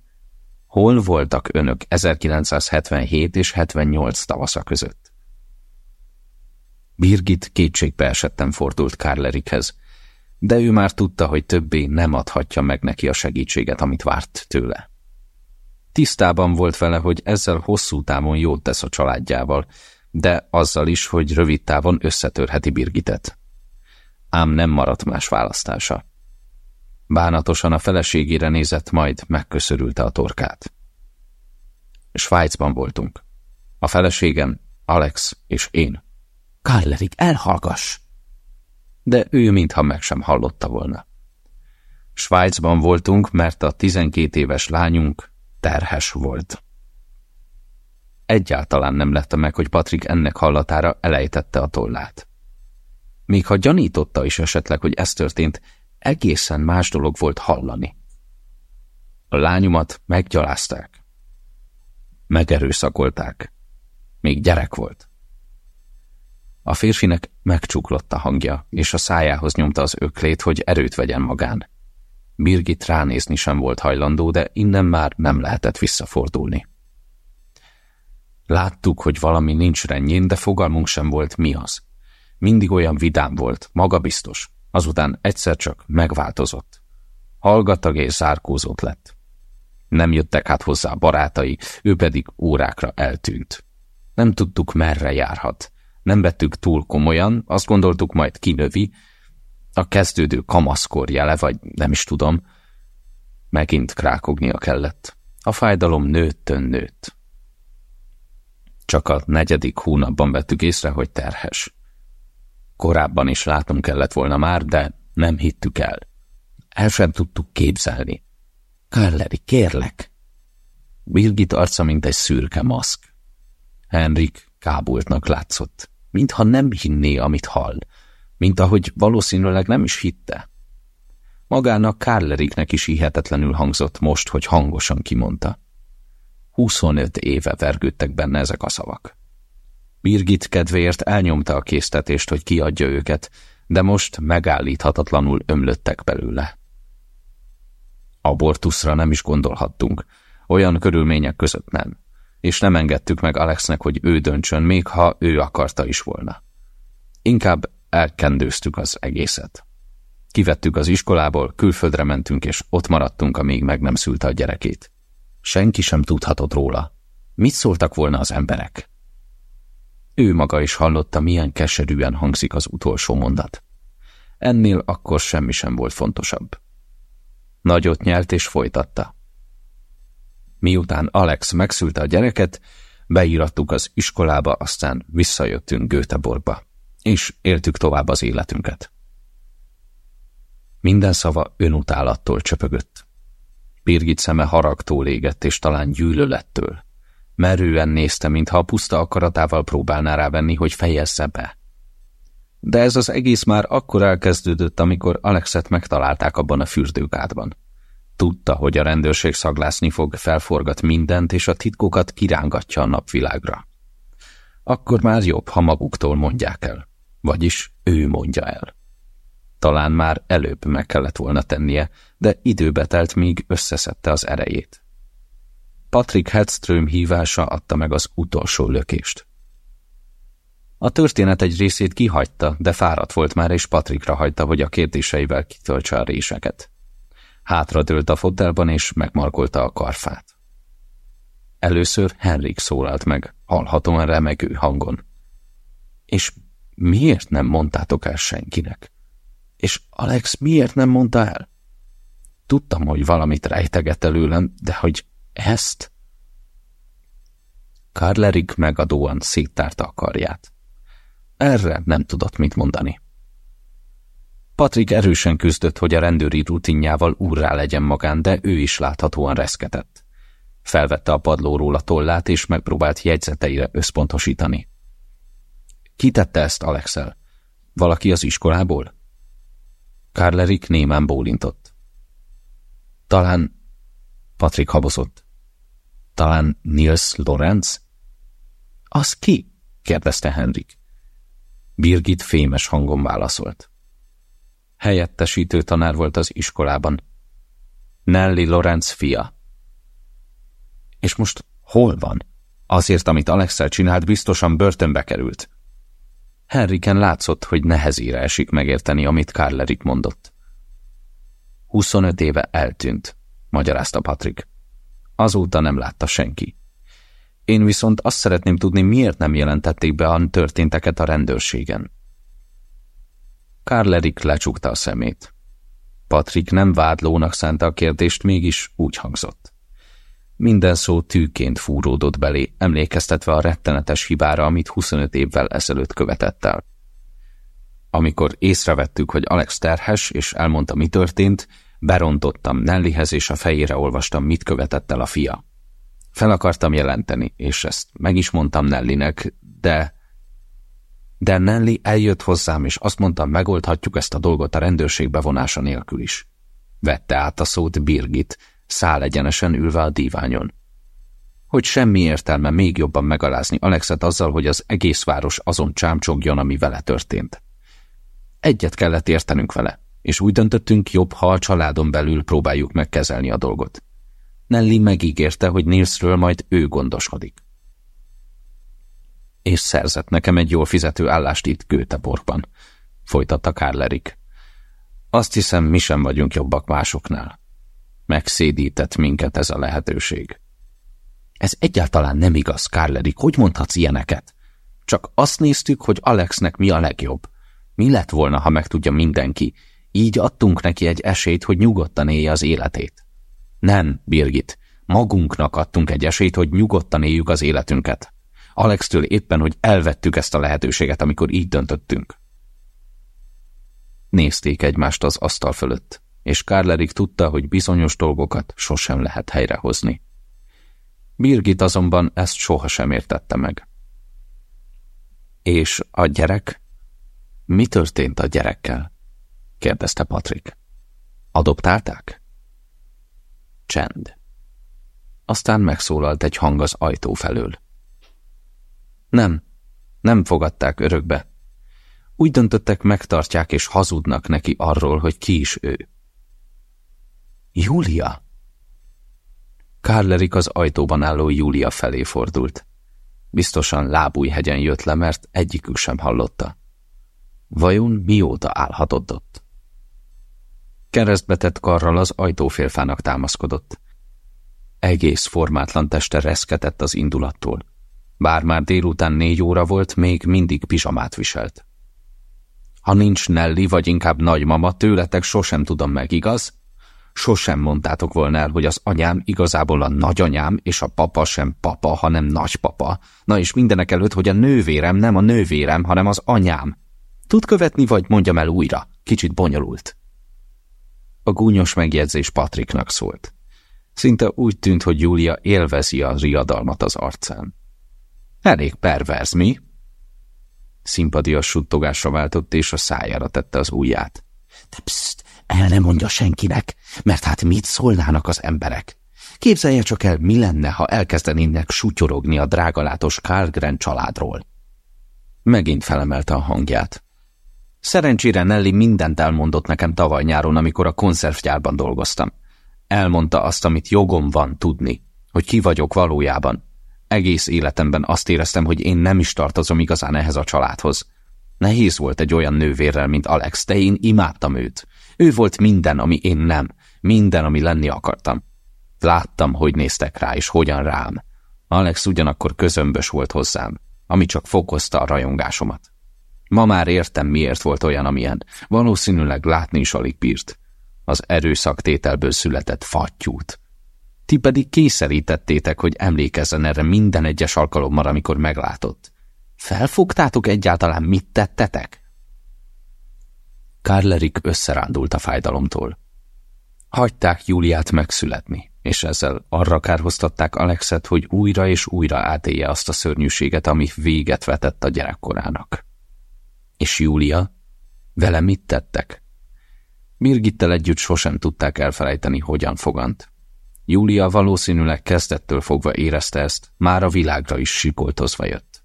Hol voltak önök 1977 és 78 tavasza között? Birgit kétségbe esetten fordult Kárlerikhez, de ő már tudta, hogy többé nem adhatja meg neki a segítséget, amit várt tőle. Tisztában volt vele, hogy ezzel hosszú távon jót tesz a családjával, de azzal is, hogy rövid távon összetörheti Birgitet. Ám nem maradt más választása. Bánatosan a feleségére nézett, majd megköszörülte a torkát. Svájcban voltunk. A feleségem, Alex és én. Kárlerik, elhallgass! De ő mintha meg sem hallotta volna. Svájcban voltunk, mert a tizenkét éves lányunk terhes volt. Egyáltalán nem lette meg, hogy Patrik ennek hallatára elejtette a tollát. Még ha gyanította is esetleg, hogy ez történt, egészen más dolog volt hallani. A lányomat meggyalázták. Megerőszakolták. Még gyerek volt. A férfinek megcsuklott a hangja, és a szájához nyomta az öklét, hogy erőt vegyen magán. Birgit ránézni sem volt hajlandó, de innen már nem lehetett visszafordulni. Láttuk, hogy valami nincs rendjén, de fogalmunk sem volt, mi az. Mindig olyan vidám volt, magabiztos, azután egyszer csak megváltozott. Hallgatag és zárkózott lett. Nem jöttek hát hozzá barátai, ő pedig órákra eltűnt. Nem tudtuk, merre járhat. Nem vettük túl komolyan, azt gondoltuk majd kinövi, a kezdődő kamaszkor jele, vagy nem is tudom. Megint krákognia kellett. A fájdalom nőttön nőtt. Csak a negyedik hónapban vettük észre, hogy terhes. Korábban is látom kellett volna már, de nem hittük el. El sem tudtuk képzelni. Kárleri, kérlek! Birgit arca, mint egy szürke maszk. Henrik kábultnak látszott, mintha nem hinné, amit hall, mint ahogy valószínűleg nem is hitte. Magának Kárleriknek is hihetetlenül hangzott most, hogy hangosan kimondta. 25 éve vergődtek benne ezek a szavak. Birgit kedvéért elnyomta a késztetést, hogy kiadja őket, de most megállíthatatlanul ömlöttek belőle. Abortuszra nem is gondolhattunk, olyan körülmények között nem, és nem engedtük meg Alexnek, hogy ő döntsön, még ha ő akarta is volna. Inkább elkendőztük az egészet. Kivettük az iskolából, külföldre mentünk, és ott maradtunk, amíg meg nem szülte a gyerekét. Senki sem tudhatott róla. Mit szóltak volna az emberek? Ő maga is hallotta, milyen keserűen hangzik az utolsó mondat. Ennél akkor semmi sem volt fontosabb. Nagyot nyelt és folytatta. Miután Alex megszülte a gyereket, beírattuk az iskolába, aztán visszajöttünk Göteborgba, és éltük tovább az életünket. Minden szava önutálattól csöpögött. Birgit szeme haragtól égett, és talán gyűlölettől. Merően nézte, mintha a puszta akaratával próbálná rávenni, hogy fejezze be. De ez az egész már akkor elkezdődött, amikor Alexet megtalálták abban a fürdőgádban. Tudta, hogy a rendőrség szaglászni fog, felforgat mindent, és a titkokat kirángatja a napvilágra. Akkor már jobb, ha maguktól mondják el. Vagyis ő mondja el. Talán már előbb meg kellett volna tennie, de időbe telt, míg összeszedte az erejét. Patrick Hedström hívása adta meg az utolsó lökést. A történet egy részét kihagyta, de fáradt volt már, és Patrickra hagyta, hogy a kérdéseivel kitöltse a réseket. Hátra dőlt a fotelban, és megmarkolta a karfát. Először Henrik szólalt meg, hallhatóan remegő hangon. És miért nem mondtátok el senkinek? És Alex miért nem mondta el? Tudtam, hogy valamit rejteget előlem, de hogy ezt? Karlerik megadóan széttárta a karját. Erre nem tudott mit mondani. Patrik erősen küzdött, hogy a rendőri rutinjával úrrá legyen magán, de ő is láthatóan reszketett. Felvette a padlóról a tollát, és megpróbált jegyzeteire összpontosítani. Ki tette ezt, Alexel? Valaki az iskolából? Kárlerik némán bólintott. Talán... Patrik habozott. Talán Nils Lorenz? Az ki? kérdezte Henrik. Birgit fémes hangon válaszolt. Helyettesítő tanár volt az iskolában. Nelly Lorenz fia. És most hol van? Azért, amit Alexel csinált, biztosan börtönbe került. Henriken látszott, hogy nehezére esik megérteni, amit Carlerik mondott. 25 éve eltűnt, magyarázta Patrick. Azóta nem látta senki. Én viszont azt szeretném tudni, miért nem jelentették be a történteket a rendőrségen. Carlerik lecsukta a szemét. Patrick nem vádlónak szánta a kérdést, mégis úgy hangzott. Minden szó tűként fúródott belé, emlékeztetve a rettenetes hibára, amit 25 évvel ezelőtt követett el. Amikor észrevettük, hogy Alex terhes, és elmondta, mi történt, berontottam Nellyhez, és a fejére olvastam, mit követett el a fia. Fel akartam jelenteni, és ezt meg is mondtam Nellynek, de... De Nelly eljött hozzám, és azt mondta, megoldhatjuk ezt a dolgot a rendőrség bevonása nélkül is. Vette át a szót Birgit, száll egyenesen ülve a díványon. Hogy semmi értelme még jobban megalázni Alexet azzal, hogy az egész város azon csámcsogjon, ami vele történt. Egyet kellett értenünk vele, és úgy döntöttünk jobb, ha a családon belül próbáljuk megkezelni a dolgot. Nelly megígérte, hogy Nilsről majd ő gondoskodik. És szerzett nekem egy jól fizető állást itt Göteborgban, folytatta Kárlerik. Azt hiszem, mi sem vagyunk jobbak másoknál. Megszédített minket ez a lehetőség. Ez egyáltalán nem igaz, Kárlerik, hogy mondhatsz ilyeneket? Csak azt néztük, hogy Alexnek mi a legjobb. Mi lett volna, ha megtudja mindenki? Így adtunk neki egy esélyt, hogy nyugodtan élje az életét. Nem, Birgit, magunknak adtunk egy esélyt, hogy nyugodtan éljük az életünket. Alextől éppen, hogy elvettük ezt a lehetőséget, amikor így döntöttünk. Nézték egymást az asztal fölött, és Kárlerik tudta, hogy bizonyos dolgokat sosem lehet helyrehozni. Birgit azonban ezt sohasem értette meg. És a gyerek? Mi történt a gyerekkel? Kérdezte Patrik. Adoptálták? Csend. Aztán megszólalt egy hang az ajtó felől. Nem, nem fogadták örökbe. Úgy döntöttek, megtartják és hazudnak neki arról, hogy ki is ő. Júlia? Kárlerik az ajtóban álló Júlia felé fordult. Biztosan lábújhegyen jött le, mert egyikük sem hallotta. Vajon mióta állhatott ott? Keresztbetett karral az ajtófélfának támaszkodott. Egész formátlan teste reszketett az indulattól. Bár már délután négy óra volt, még mindig pizsamát viselt. Ha nincs Nelly, vagy inkább nagymama, tőletek sosem tudom meg, igaz? Sosem mondtátok volna el, hogy az anyám igazából a nagyanyám, és a papa sem papa, hanem nagypapa. Na és mindenek előtt, hogy a nővérem nem a nővérem, hanem az anyám. Tud követni, vagy mondjam el újra? Kicsit bonyolult. A gúnyos megjegyzés Patriknak szólt. Szinte úgy tűnt, hogy Júlia élvezi a riadalmat az arcán. Elég perverz, mi? Szimpadias suttogásra váltott, és a szájára tette az ujját. De pszt, el nem mondja senkinek, mert hát mit szólnának az emberek? Képzelje csak el, mi lenne, ha elkezdenének sutyorogni a drágalátos Karlgren családról. Megint felemelte a hangját. Szerencsére Nelly mindent elmondott nekem tavaly nyáron, amikor a konzervgyárban dolgoztam. Elmondta azt, amit jogom van tudni, hogy ki vagyok valójában. Egész életemben azt éreztem, hogy én nem is tartozom igazán ehhez a családhoz. Nehéz volt egy olyan nővérrel, mint Alex, de én imádtam őt. Ő volt minden, ami én nem, minden, ami lenni akartam. Láttam, hogy néztek rá, és hogyan rám. Alex ugyanakkor közömbös volt hozzám, ami csak fokozta a rajongásomat. Ma már értem, miért volt olyan, amilyen. Valószínűleg látni is alig bírt. Az erőszaktételből született fattyút. Ti pedig kényszerítettétek, hogy emlékezzen erre minden egyes alkalommal, amikor meglátott. Felfogtátok egyáltalán, mit tettetek? Kárlerik összerándult a fájdalomtól. Hagyták Júliát megszületni, és ezzel arra kárhoztatták Alexet, hogy újra és újra átélje azt a szörnyűséget, ami véget vetett a gyerekkorának. És Júlia? Vele mit tettek? Mirgittel együtt sosem tudták elfelejteni, hogyan fogant. Júlia valószínűleg kezdettől fogva érezte ezt, már a világra is sikoltozva jött.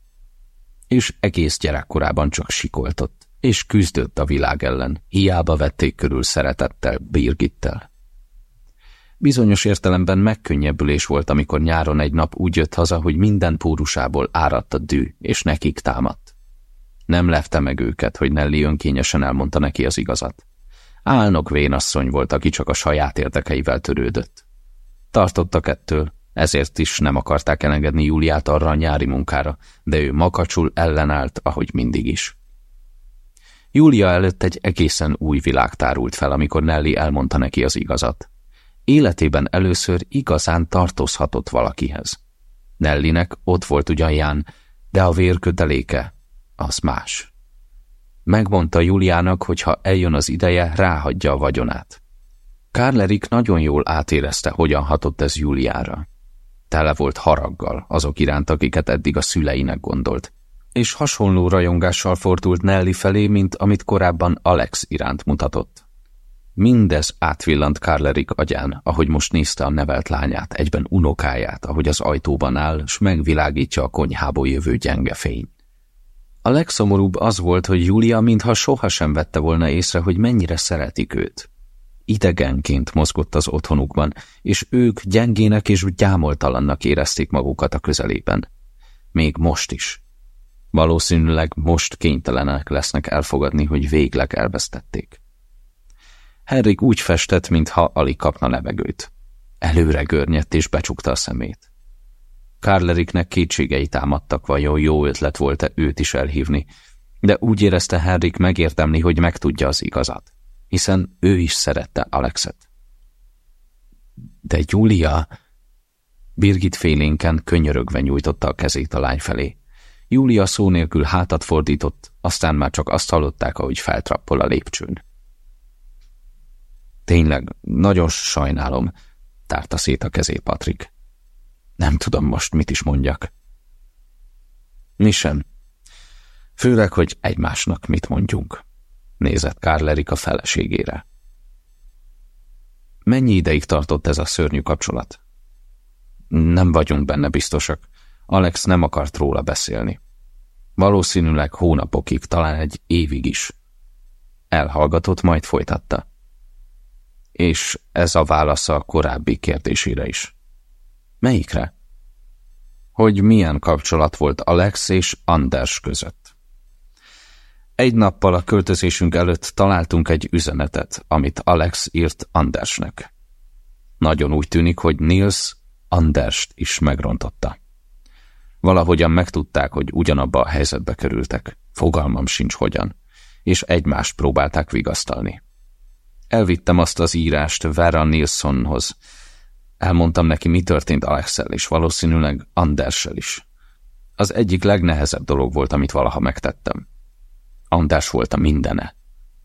És egész gyerekkorában csak sikoltott, és küzdött a világ ellen, hiába vették körül szeretettel, Birgittel. Bizonyos értelemben megkönnyebbülés volt, amikor nyáron egy nap úgy jött haza, hogy minden pórusából áradt a dű, és nekik támadt. Nem lepte meg őket, hogy Nelly önkényesen elmondta neki az igazat. Álnok vénasszony volt, aki csak a saját érdekeivel törődött. Tartottak ettől, ezért is nem akarták elengedni Júliát arra a nyári munkára, de ő makacsul ellenállt, ahogy mindig is. Júlia előtt egy egészen új világ tárult fel, amikor Nelly elmondta neki az igazat. Életében először igazán tartozhatott valakihez. Nellinek ott volt ugyan Ján, de a vérköteléke az más. Megmondta Juliának, hogy ha eljön az ideje, ráhagyja a vagyonát. Kárlerik nagyon jól átérezte, hogyan hatott ez Juliára. Tele volt haraggal azok iránt, akiket eddig a szüleinek gondolt, és hasonló rajongással fordult Nelly felé, mint amit korábban Alex iránt mutatott. Mindez átvillant Kárlerik agyán, ahogy most nézte a nevelt lányát, egyben unokáját, ahogy az ajtóban áll, s megvilágítja a konyhából jövő gyenge fény. A legszomorúbb az volt, hogy Júlia mintha sohasem vette volna észre, hogy mennyire szeretik őt. Idegenként mozgott az otthonukban, és ők gyengének és gyámoltalannak érezték magukat a közelében. Még most is. Valószínűleg most kénytelenek lesznek elfogadni, hogy végleg elvesztették. Henrik úgy festett, mintha alig kapna levegőt. Előre görnyedt és becsukta a szemét. Kárleriknek kétségei támadtak, vajon jó ötlet volt-e őt is elhívni, de úgy érezte Henrik megértemli, hogy megtudja az igazat, hiszen ő is szerette Alexet. De Júlia... Birgit félénken könyörögve nyújtotta a kezét a lány felé. Júlia szó nélkül hátat fordított, aztán már csak azt hallották, ahogy feltrappol a lépcsőn. Tényleg, nagyon sajnálom, tárta szét a kezét Patrik. Nem tudom most, mit is mondjak. Mi sem. Főleg, hogy egymásnak mit mondjunk. Nézett Kárlerik a feleségére. Mennyi ideig tartott ez a szörnyű kapcsolat? Nem vagyunk benne biztosak. Alex nem akart róla beszélni. Valószínűleg hónapokig, talán egy évig is. Elhallgatott, majd folytatta. És ez a válasza a korábbi kérdésére is. Melyikre? Hogy milyen kapcsolat volt Alex és Anders között. Egy nappal a költözésünk előtt találtunk egy üzenetet, amit Alex írt Andersnek. Nagyon úgy tűnik, hogy Nils Anderst is megrontotta. Valahogyan megtudták, hogy ugyanabba a helyzetbe kerültek. Fogalmam sincs hogyan. És egymást próbálták vigasztalni. Elvittem azt az írást Vera Nilssonhoz, Elmondtam neki, mi történt Alexel, és valószínűleg Andersel is. Az egyik legnehezebb dolog volt, amit valaha megtettem. Anders volt a mindene.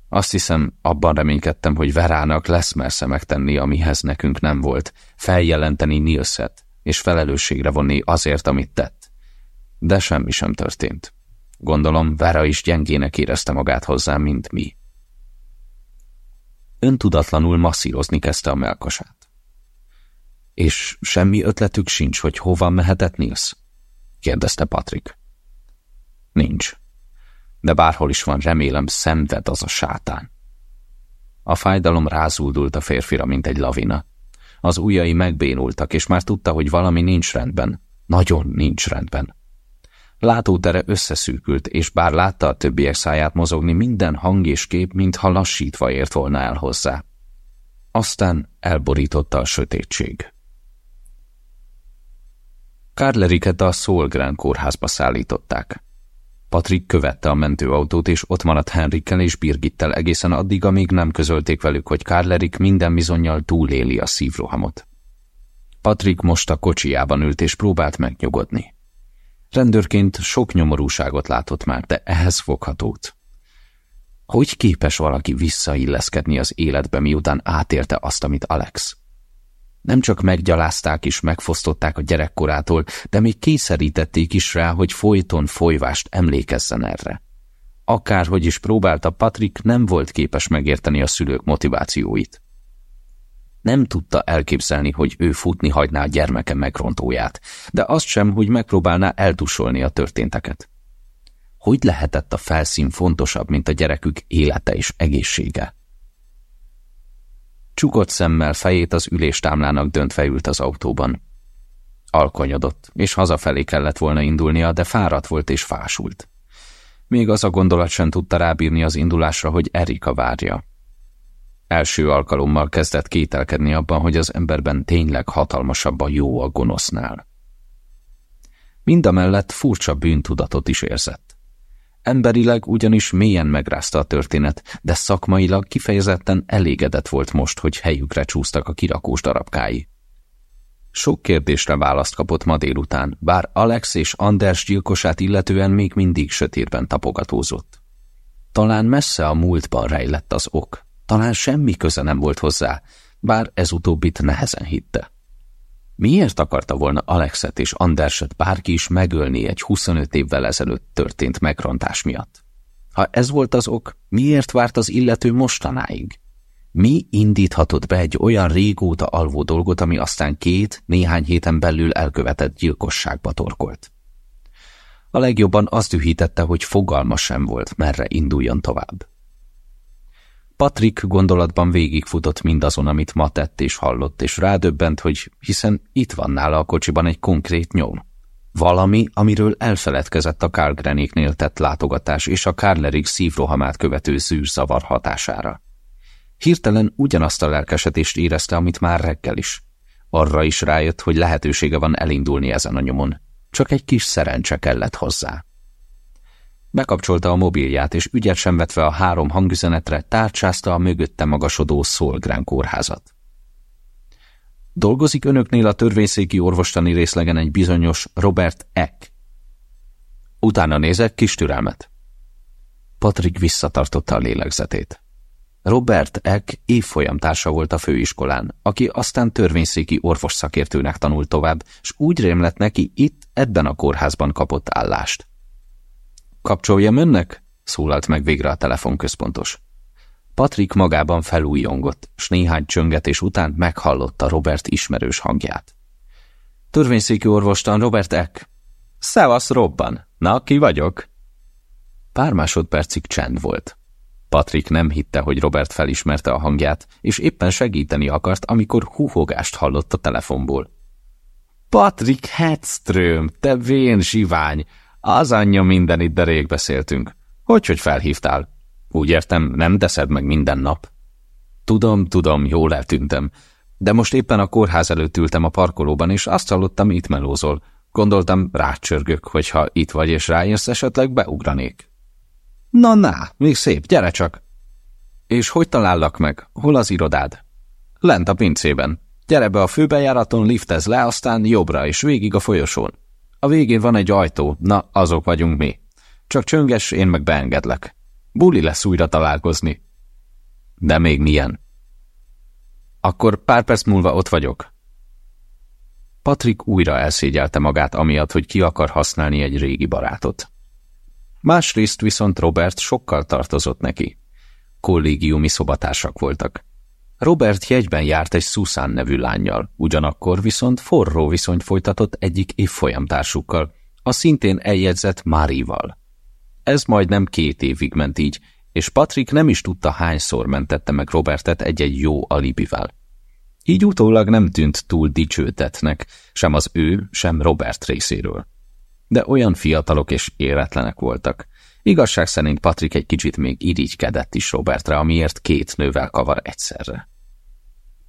Azt hiszem, abban reménykedtem, hogy Verának lesz mersze megtenni, amihez nekünk nem volt, feljelenteni Nilset, és felelősségre vonni azért, amit tett. De semmi sem történt. Gondolom, Vera is gyengének érezte magát hozzá, mint mi. Öntudatlanul masszírozni kezdte a melkasát. És semmi ötletük sincs, hogy hova mehetett Nils? kérdezte Patrick. Nincs. De bárhol is van, remélem szenved az a sátán. A fájdalom rázuldult a férfira, mint egy lavina. Az ujjai megbénultak, és már tudta, hogy valami nincs rendben. Nagyon nincs rendben. Látótere összeszűkült, és bár látta a többiek száját mozogni, minden hang és kép, mintha lassítva ért volna el hozzá. Aztán elborította a sötétség. Kárleriket a Solgren kórházba szállították. Patrik követte a mentőautót, és ott maradt Henrikkel és Birgittel egészen addig, amíg nem közölték velük, hogy Kárlerik minden bizonyal túléli a szívrohamot. Patrik most a kocsijában ült és próbált megnyugodni. Rendőrként sok nyomorúságot látott már, de ehhez foghatót. Hogy képes valaki visszailleszkedni az életbe, miután átélte azt, amit Alex? Nem csak meggyalázták és megfosztották a gyerekkorától, de még kényszerítették is rá, hogy folyton folyvást emlékezzen erre. Akárhogy is próbálta, Patrick nem volt képes megérteni a szülők motivációit. Nem tudta elképzelni, hogy ő futni hagyná a gyermeke megrontóját, de azt sem, hogy megpróbálná eltusolni a történteket. Hogy lehetett a felszín fontosabb, mint a gyerekük élete és egészsége? Csukott szemmel fejét az üléstámlának döntve ült az autóban. Alkonyodott, és hazafelé kellett volna indulnia, de fáradt volt és fásult. Még az a gondolat sem tudta rábírni az indulásra, hogy Erika várja. Első alkalommal kezdett kételkedni abban, hogy az emberben tényleg hatalmasabb a jó a gonosznál. Mindamellett furcsa bűntudatot is érzett. Emberileg ugyanis mélyen megrázta a történet, de szakmailag kifejezetten elégedett volt most, hogy helyükre csúsztak a kirakós darabkái. Sok kérdésre választ kapott ma délután, bár Alex és Anders gyilkosát illetően még mindig sötétben tapogatózott. Talán messze a múltban rejlett az ok, talán semmi köze nem volt hozzá, bár ez utóbbit nehezen hitte. Miért akarta volna Alexet és Anderset bárki is megölni egy 25 évvel ezelőtt történt megrontás miatt? Ha ez volt az ok, miért várt az illető mostanáig? Mi indíthatott be egy olyan régóta alvó dolgot, ami aztán két, néhány héten belül elkövetett gyilkosságba torkolt? A legjobban azt dühítette, hogy fogalma sem volt, merre induljon tovább. Patrick gondolatban végigfutott mindazon, amit ma tett és hallott, és rádöbbent, hogy hiszen itt van nála a kocsiban egy konkrét nyom. Valami, amiről elfeledkezett a Kárgrenéknél tett látogatás és a Kárlerig szívrohamát követő zűrzavar hatására. Hirtelen ugyanazt a lelkesedést érezte, amit már reggel is. Arra is rájött, hogy lehetősége van elindulni ezen a nyomon. Csak egy kis szerencse kellett hozzá. Bekapcsolta a mobilját, és ügyet sem vetve a három hangüzenetre, tárcsázta a mögötte magasodó Szolgrán kórházat. Dolgozik önöknél a törvényszéki orvostani részlegen egy bizonyos Robert Eck. Utána nézek, kis türelmet. Patrick visszatartotta a lélegzetét. Robert Eck évfolyamtársa volt a főiskolán, aki aztán törvényszéki orvos szakértőnek tanult tovább, s úgy rémlett neki itt, ebben a kórházban kapott állást. Kapcsoljam önnek? szólalt meg végre a telefonközpontos. Patrik magában felújongott, s néhány csöngetés után meghallotta Robert ismerős hangját. Törvényszéki orvostan Robert Eck. Szevasz, Robban! Na, ki vagyok? Pár másodpercig csend volt. Patrik nem hitte, hogy Robert felismerte a hangját, és éppen segíteni akart, amikor húhogást hallott a telefonból. Patrik Hedström, te vén zsivány! Az anyja minden itt, de rég beszéltünk. Hogy, hogy felhívtál? Úgy értem, nem teszed meg minden nap? Tudom, tudom, jól eltűntem. De most éppen a kórház előtt ültem a parkolóban, és azt hallottam, itt melózol. Gondoltam, rácsörgök, hogyha itt vagy és rájössz, esetleg beugranék. Na, na, még szép, gyere csak! És hogy talállak meg? Hol az irodád? Lent a pincében. Gyere be a főbejáraton, liftez le, aztán jobbra és végig a folyosón. A végén van egy ajtó, na, azok vagyunk mi. Csak csönges, én meg beengedlek. Buli lesz újra találkozni. De még milyen? Akkor pár perc múlva ott vagyok. Patrik újra elszégyelte magát amiatt, hogy ki akar használni egy régi barátot. Másrészt viszont Robert sokkal tartozott neki. Kollégiumi szobatársak voltak. Robert jegyben járt egy Susan nevű lányjal, ugyanakkor viszont forró viszonyt folytatott egyik évfolyamtársukkal, a szintén eljegyzett Márival. Ez majdnem két évig ment így, és Patrick nem is tudta hányszor mentette meg Robertet egy-egy jó alibivel. Így utólag nem tűnt túl dicsőtetnek, sem az ő, sem Robert részéről. De olyan fiatalok és éretlenek voltak. Igazság szerint Patrick egy kicsit még irigykedett is Robertre, amiért két nővel kavar egyszerre.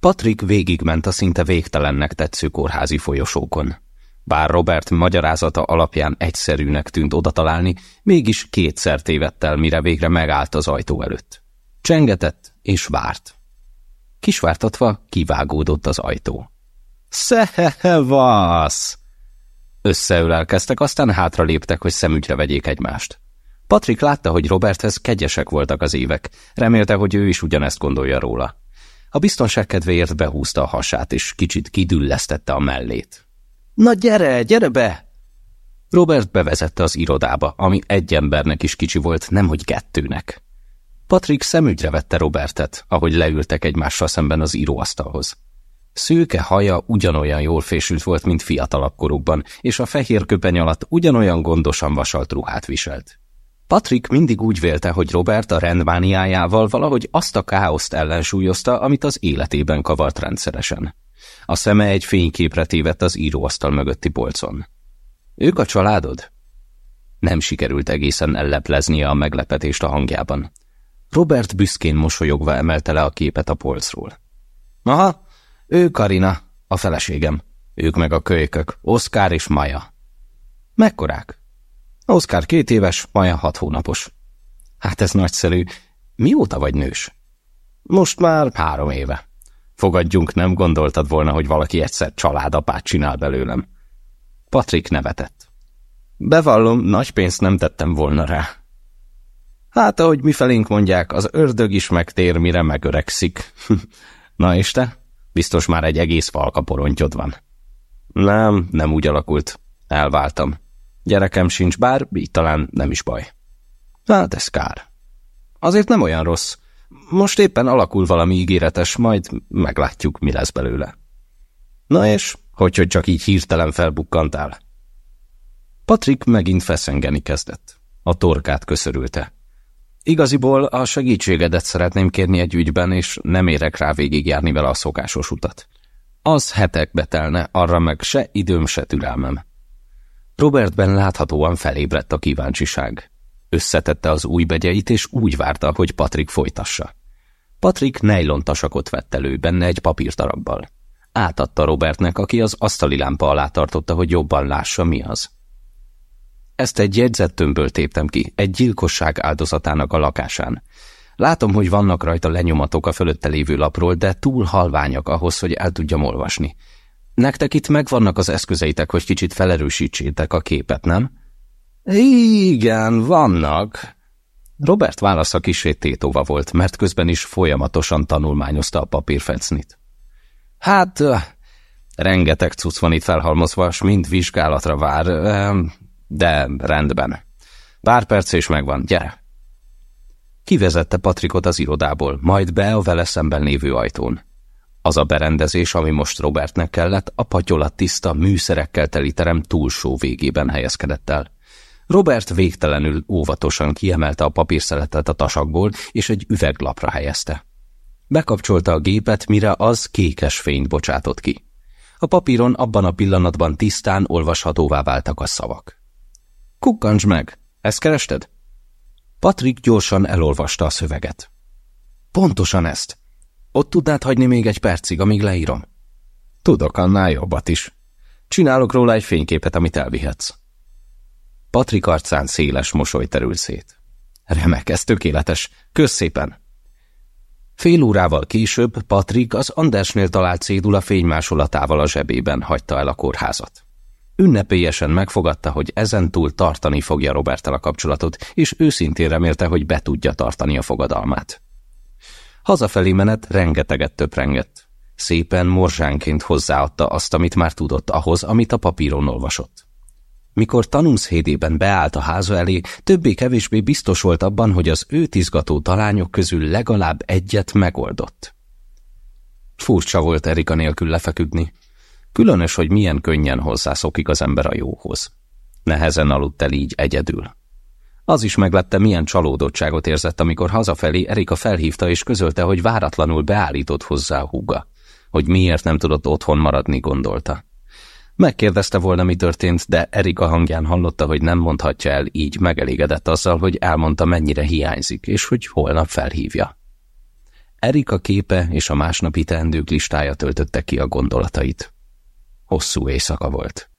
Patrick végigment a szinte végtelennek tetsző kórházi folyosókon. Bár Robert magyarázata alapján egyszerűnek tűnt oda találni, mégis kétszer tévedt el, mire végre megállt az ajtó előtt. Csengetett és várt. Kisvártatva kivágódott az ajtó. Szehehevasz! Összeölelkeztek, aztán hátra léptek, hogy szemügyre vegyék egymást. Patrick látta, hogy Roberthez kegyesek voltak az évek, remélte, hogy ő is ugyanezt gondolja róla. A biztonság kedvéért behúzta a hasát, és kicsit kidüllesztette a mellét. Na gyere, gyere be! Robert bevezette az irodába, ami egy embernek is kicsi volt, nemhogy kettőnek. Patrick szemügyre vette Robertet, ahogy leültek egymással szemben az íróasztalhoz. Szőke haja ugyanolyan jól fésült volt, mint fiatalabb korukban, és a fehér köpeny alatt ugyanolyan gondosan vasalt ruhát viselt. Patrick mindig úgy vélte, hogy Robert a rendmániájával valahogy azt a káoszt ellensúlyozta, amit az életében kavart rendszeresen. A szeme egy fényképre tévedt az íróasztal mögötti polcon. Ők a családod? Nem sikerült egészen ellepleznie a meglepetést a hangjában. Robert büszkén mosolyogva emelte le a képet a polcról. Aha, ő Karina, a feleségem. Ők meg a kölykök, Oszkár és Maja. Mekkorák? Oszkár két éves, Maja hat hónapos. Hát ez nagyszerű. Mióta vagy nős? Most már három éve. Fogadjunk, nem gondoltad volna, hogy valaki egyszer családapát csinál belőlem. Patrik nevetett. Bevallom, nagy pénzt nem tettem volna rá. Hát, ahogy mifelénk mondják, az ördög is megtér, mire megöregszik. Na és te? Biztos már egy egész falka porontyod van. Nem, nem úgy alakult. Elváltam. Gyerekem sincs, bár így talán nem is baj. Hát ez kár. Azért nem olyan rossz. Most éppen alakul valami ígéretes, majd meglátjuk, mi lesz belőle. Na és, hogy, hogy csak így hirtelen felbukkantál? Patrik megint feszengeni kezdett. A torkát köszörülte. Igaziból a segítségedet szeretném kérni egy ügyben, és nem érek rá végigjárni vele a szokásos utat. Az hetekbe telne, arra meg se időm, se türelmem. Robertben láthatóan felébredt a kíváncsiság. Összetette az új begyeit, és úgy várta, hogy Patrik folytassa. Patrik nejlon tasakot vett elő benne egy papírtarabbal. Átadta Robertnek, aki az asztali lámpa alá tartotta, hogy jobban lássa, mi az. Ezt egy jegyzettömből téptem ki, egy gyilkosság áldozatának a lakásán. Látom, hogy vannak rajta lenyomatok a fölötte lévő lapról, de túl halványak ahhoz, hogy el tudjam olvasni. Nektek itt megvannak az eszközeitek, hogy kicsit felerősítsétek a képet, nem? Igen, vannak. Robert válasza kisé tétova volt, mert közben is folyamatosan tanulmányozta a papírfecnit. Hát, rengeteg cucc van itt felhalmozva, s mind vizsgálatra vár, de rendben. Pár perc és megvan, gyere! Kivezette Patrikot az irodából, majd be a vele szemben lévő ajtón. Az a berendezés, ami most Robertnek kellett, a patyolat tiszta, műszerekkel teli terem túlsó végében helyezkedett el. Robert végtelenül óvatosan kiemelte a papírszeletet a tasakból, és egy üveglapra helyezte. Bekapcsolta a gépet, mire az kékes fényt bocsátott ki. A papíron abban a pillanatban tisztán olvashatóvá váltak a szavak. Kukkancs meg! Ezt kerested? Patrik gyorsan elolvasta a szöveget. Pontosan ezt. Ott tudnád hagyni még egy percig, amíg leírom? Tudok annál jobbat is. Csinálok róla egy fényképet, amit elvihetsz. Patrik arcán széles mosoly terül szét. Remek, ez tökéletes. Kösz szépen! Fél órával később Patrik az Andersnél talált cédula fénymásolatával a zsebében hagyta el a kórházat. Ünnepélyesen megfogadta, hogy ezentúl tartani fogja Robertel a kapcsolatot, és őszintén remélte, hogy be tudja tartani a fogadalmát. Hazafelé menet rengeteget töprengett. Szépen morzsánként hozzáadta azt, amit már tudott ahhoz, amit a papíron olvasott. Mikor Tanumszhédében beállt a háza elé, többé-kevésbé biztos volt abban, hogy az őt izgató talányok közül legalább egyet megoldott. Furcsa volt Erika nélkül lefeküdni. Különös, hogy milyen könnyen hozzászokik az ember a jóhoz. Nehezen aludt el így egyedül. Az is meglepte, milyen csalódottságot érzett, amikor hazafelé Erika felhívta és közölte, hogy váratlanul beállított hozzá a húga. Hogy miért nem tudott otthon maradni, gondolta. Megkérdezte volna, mi történt, de Erika hangján hallotta, hogy nem mondhatja el, így megelégedett azzal, hogy elmondta, mennyire hiányzik, és hogy holnap felhívja. Erika képe és a másnapi teendők listája töltötte ki a gondolatait. Hosszú éjszaka volt.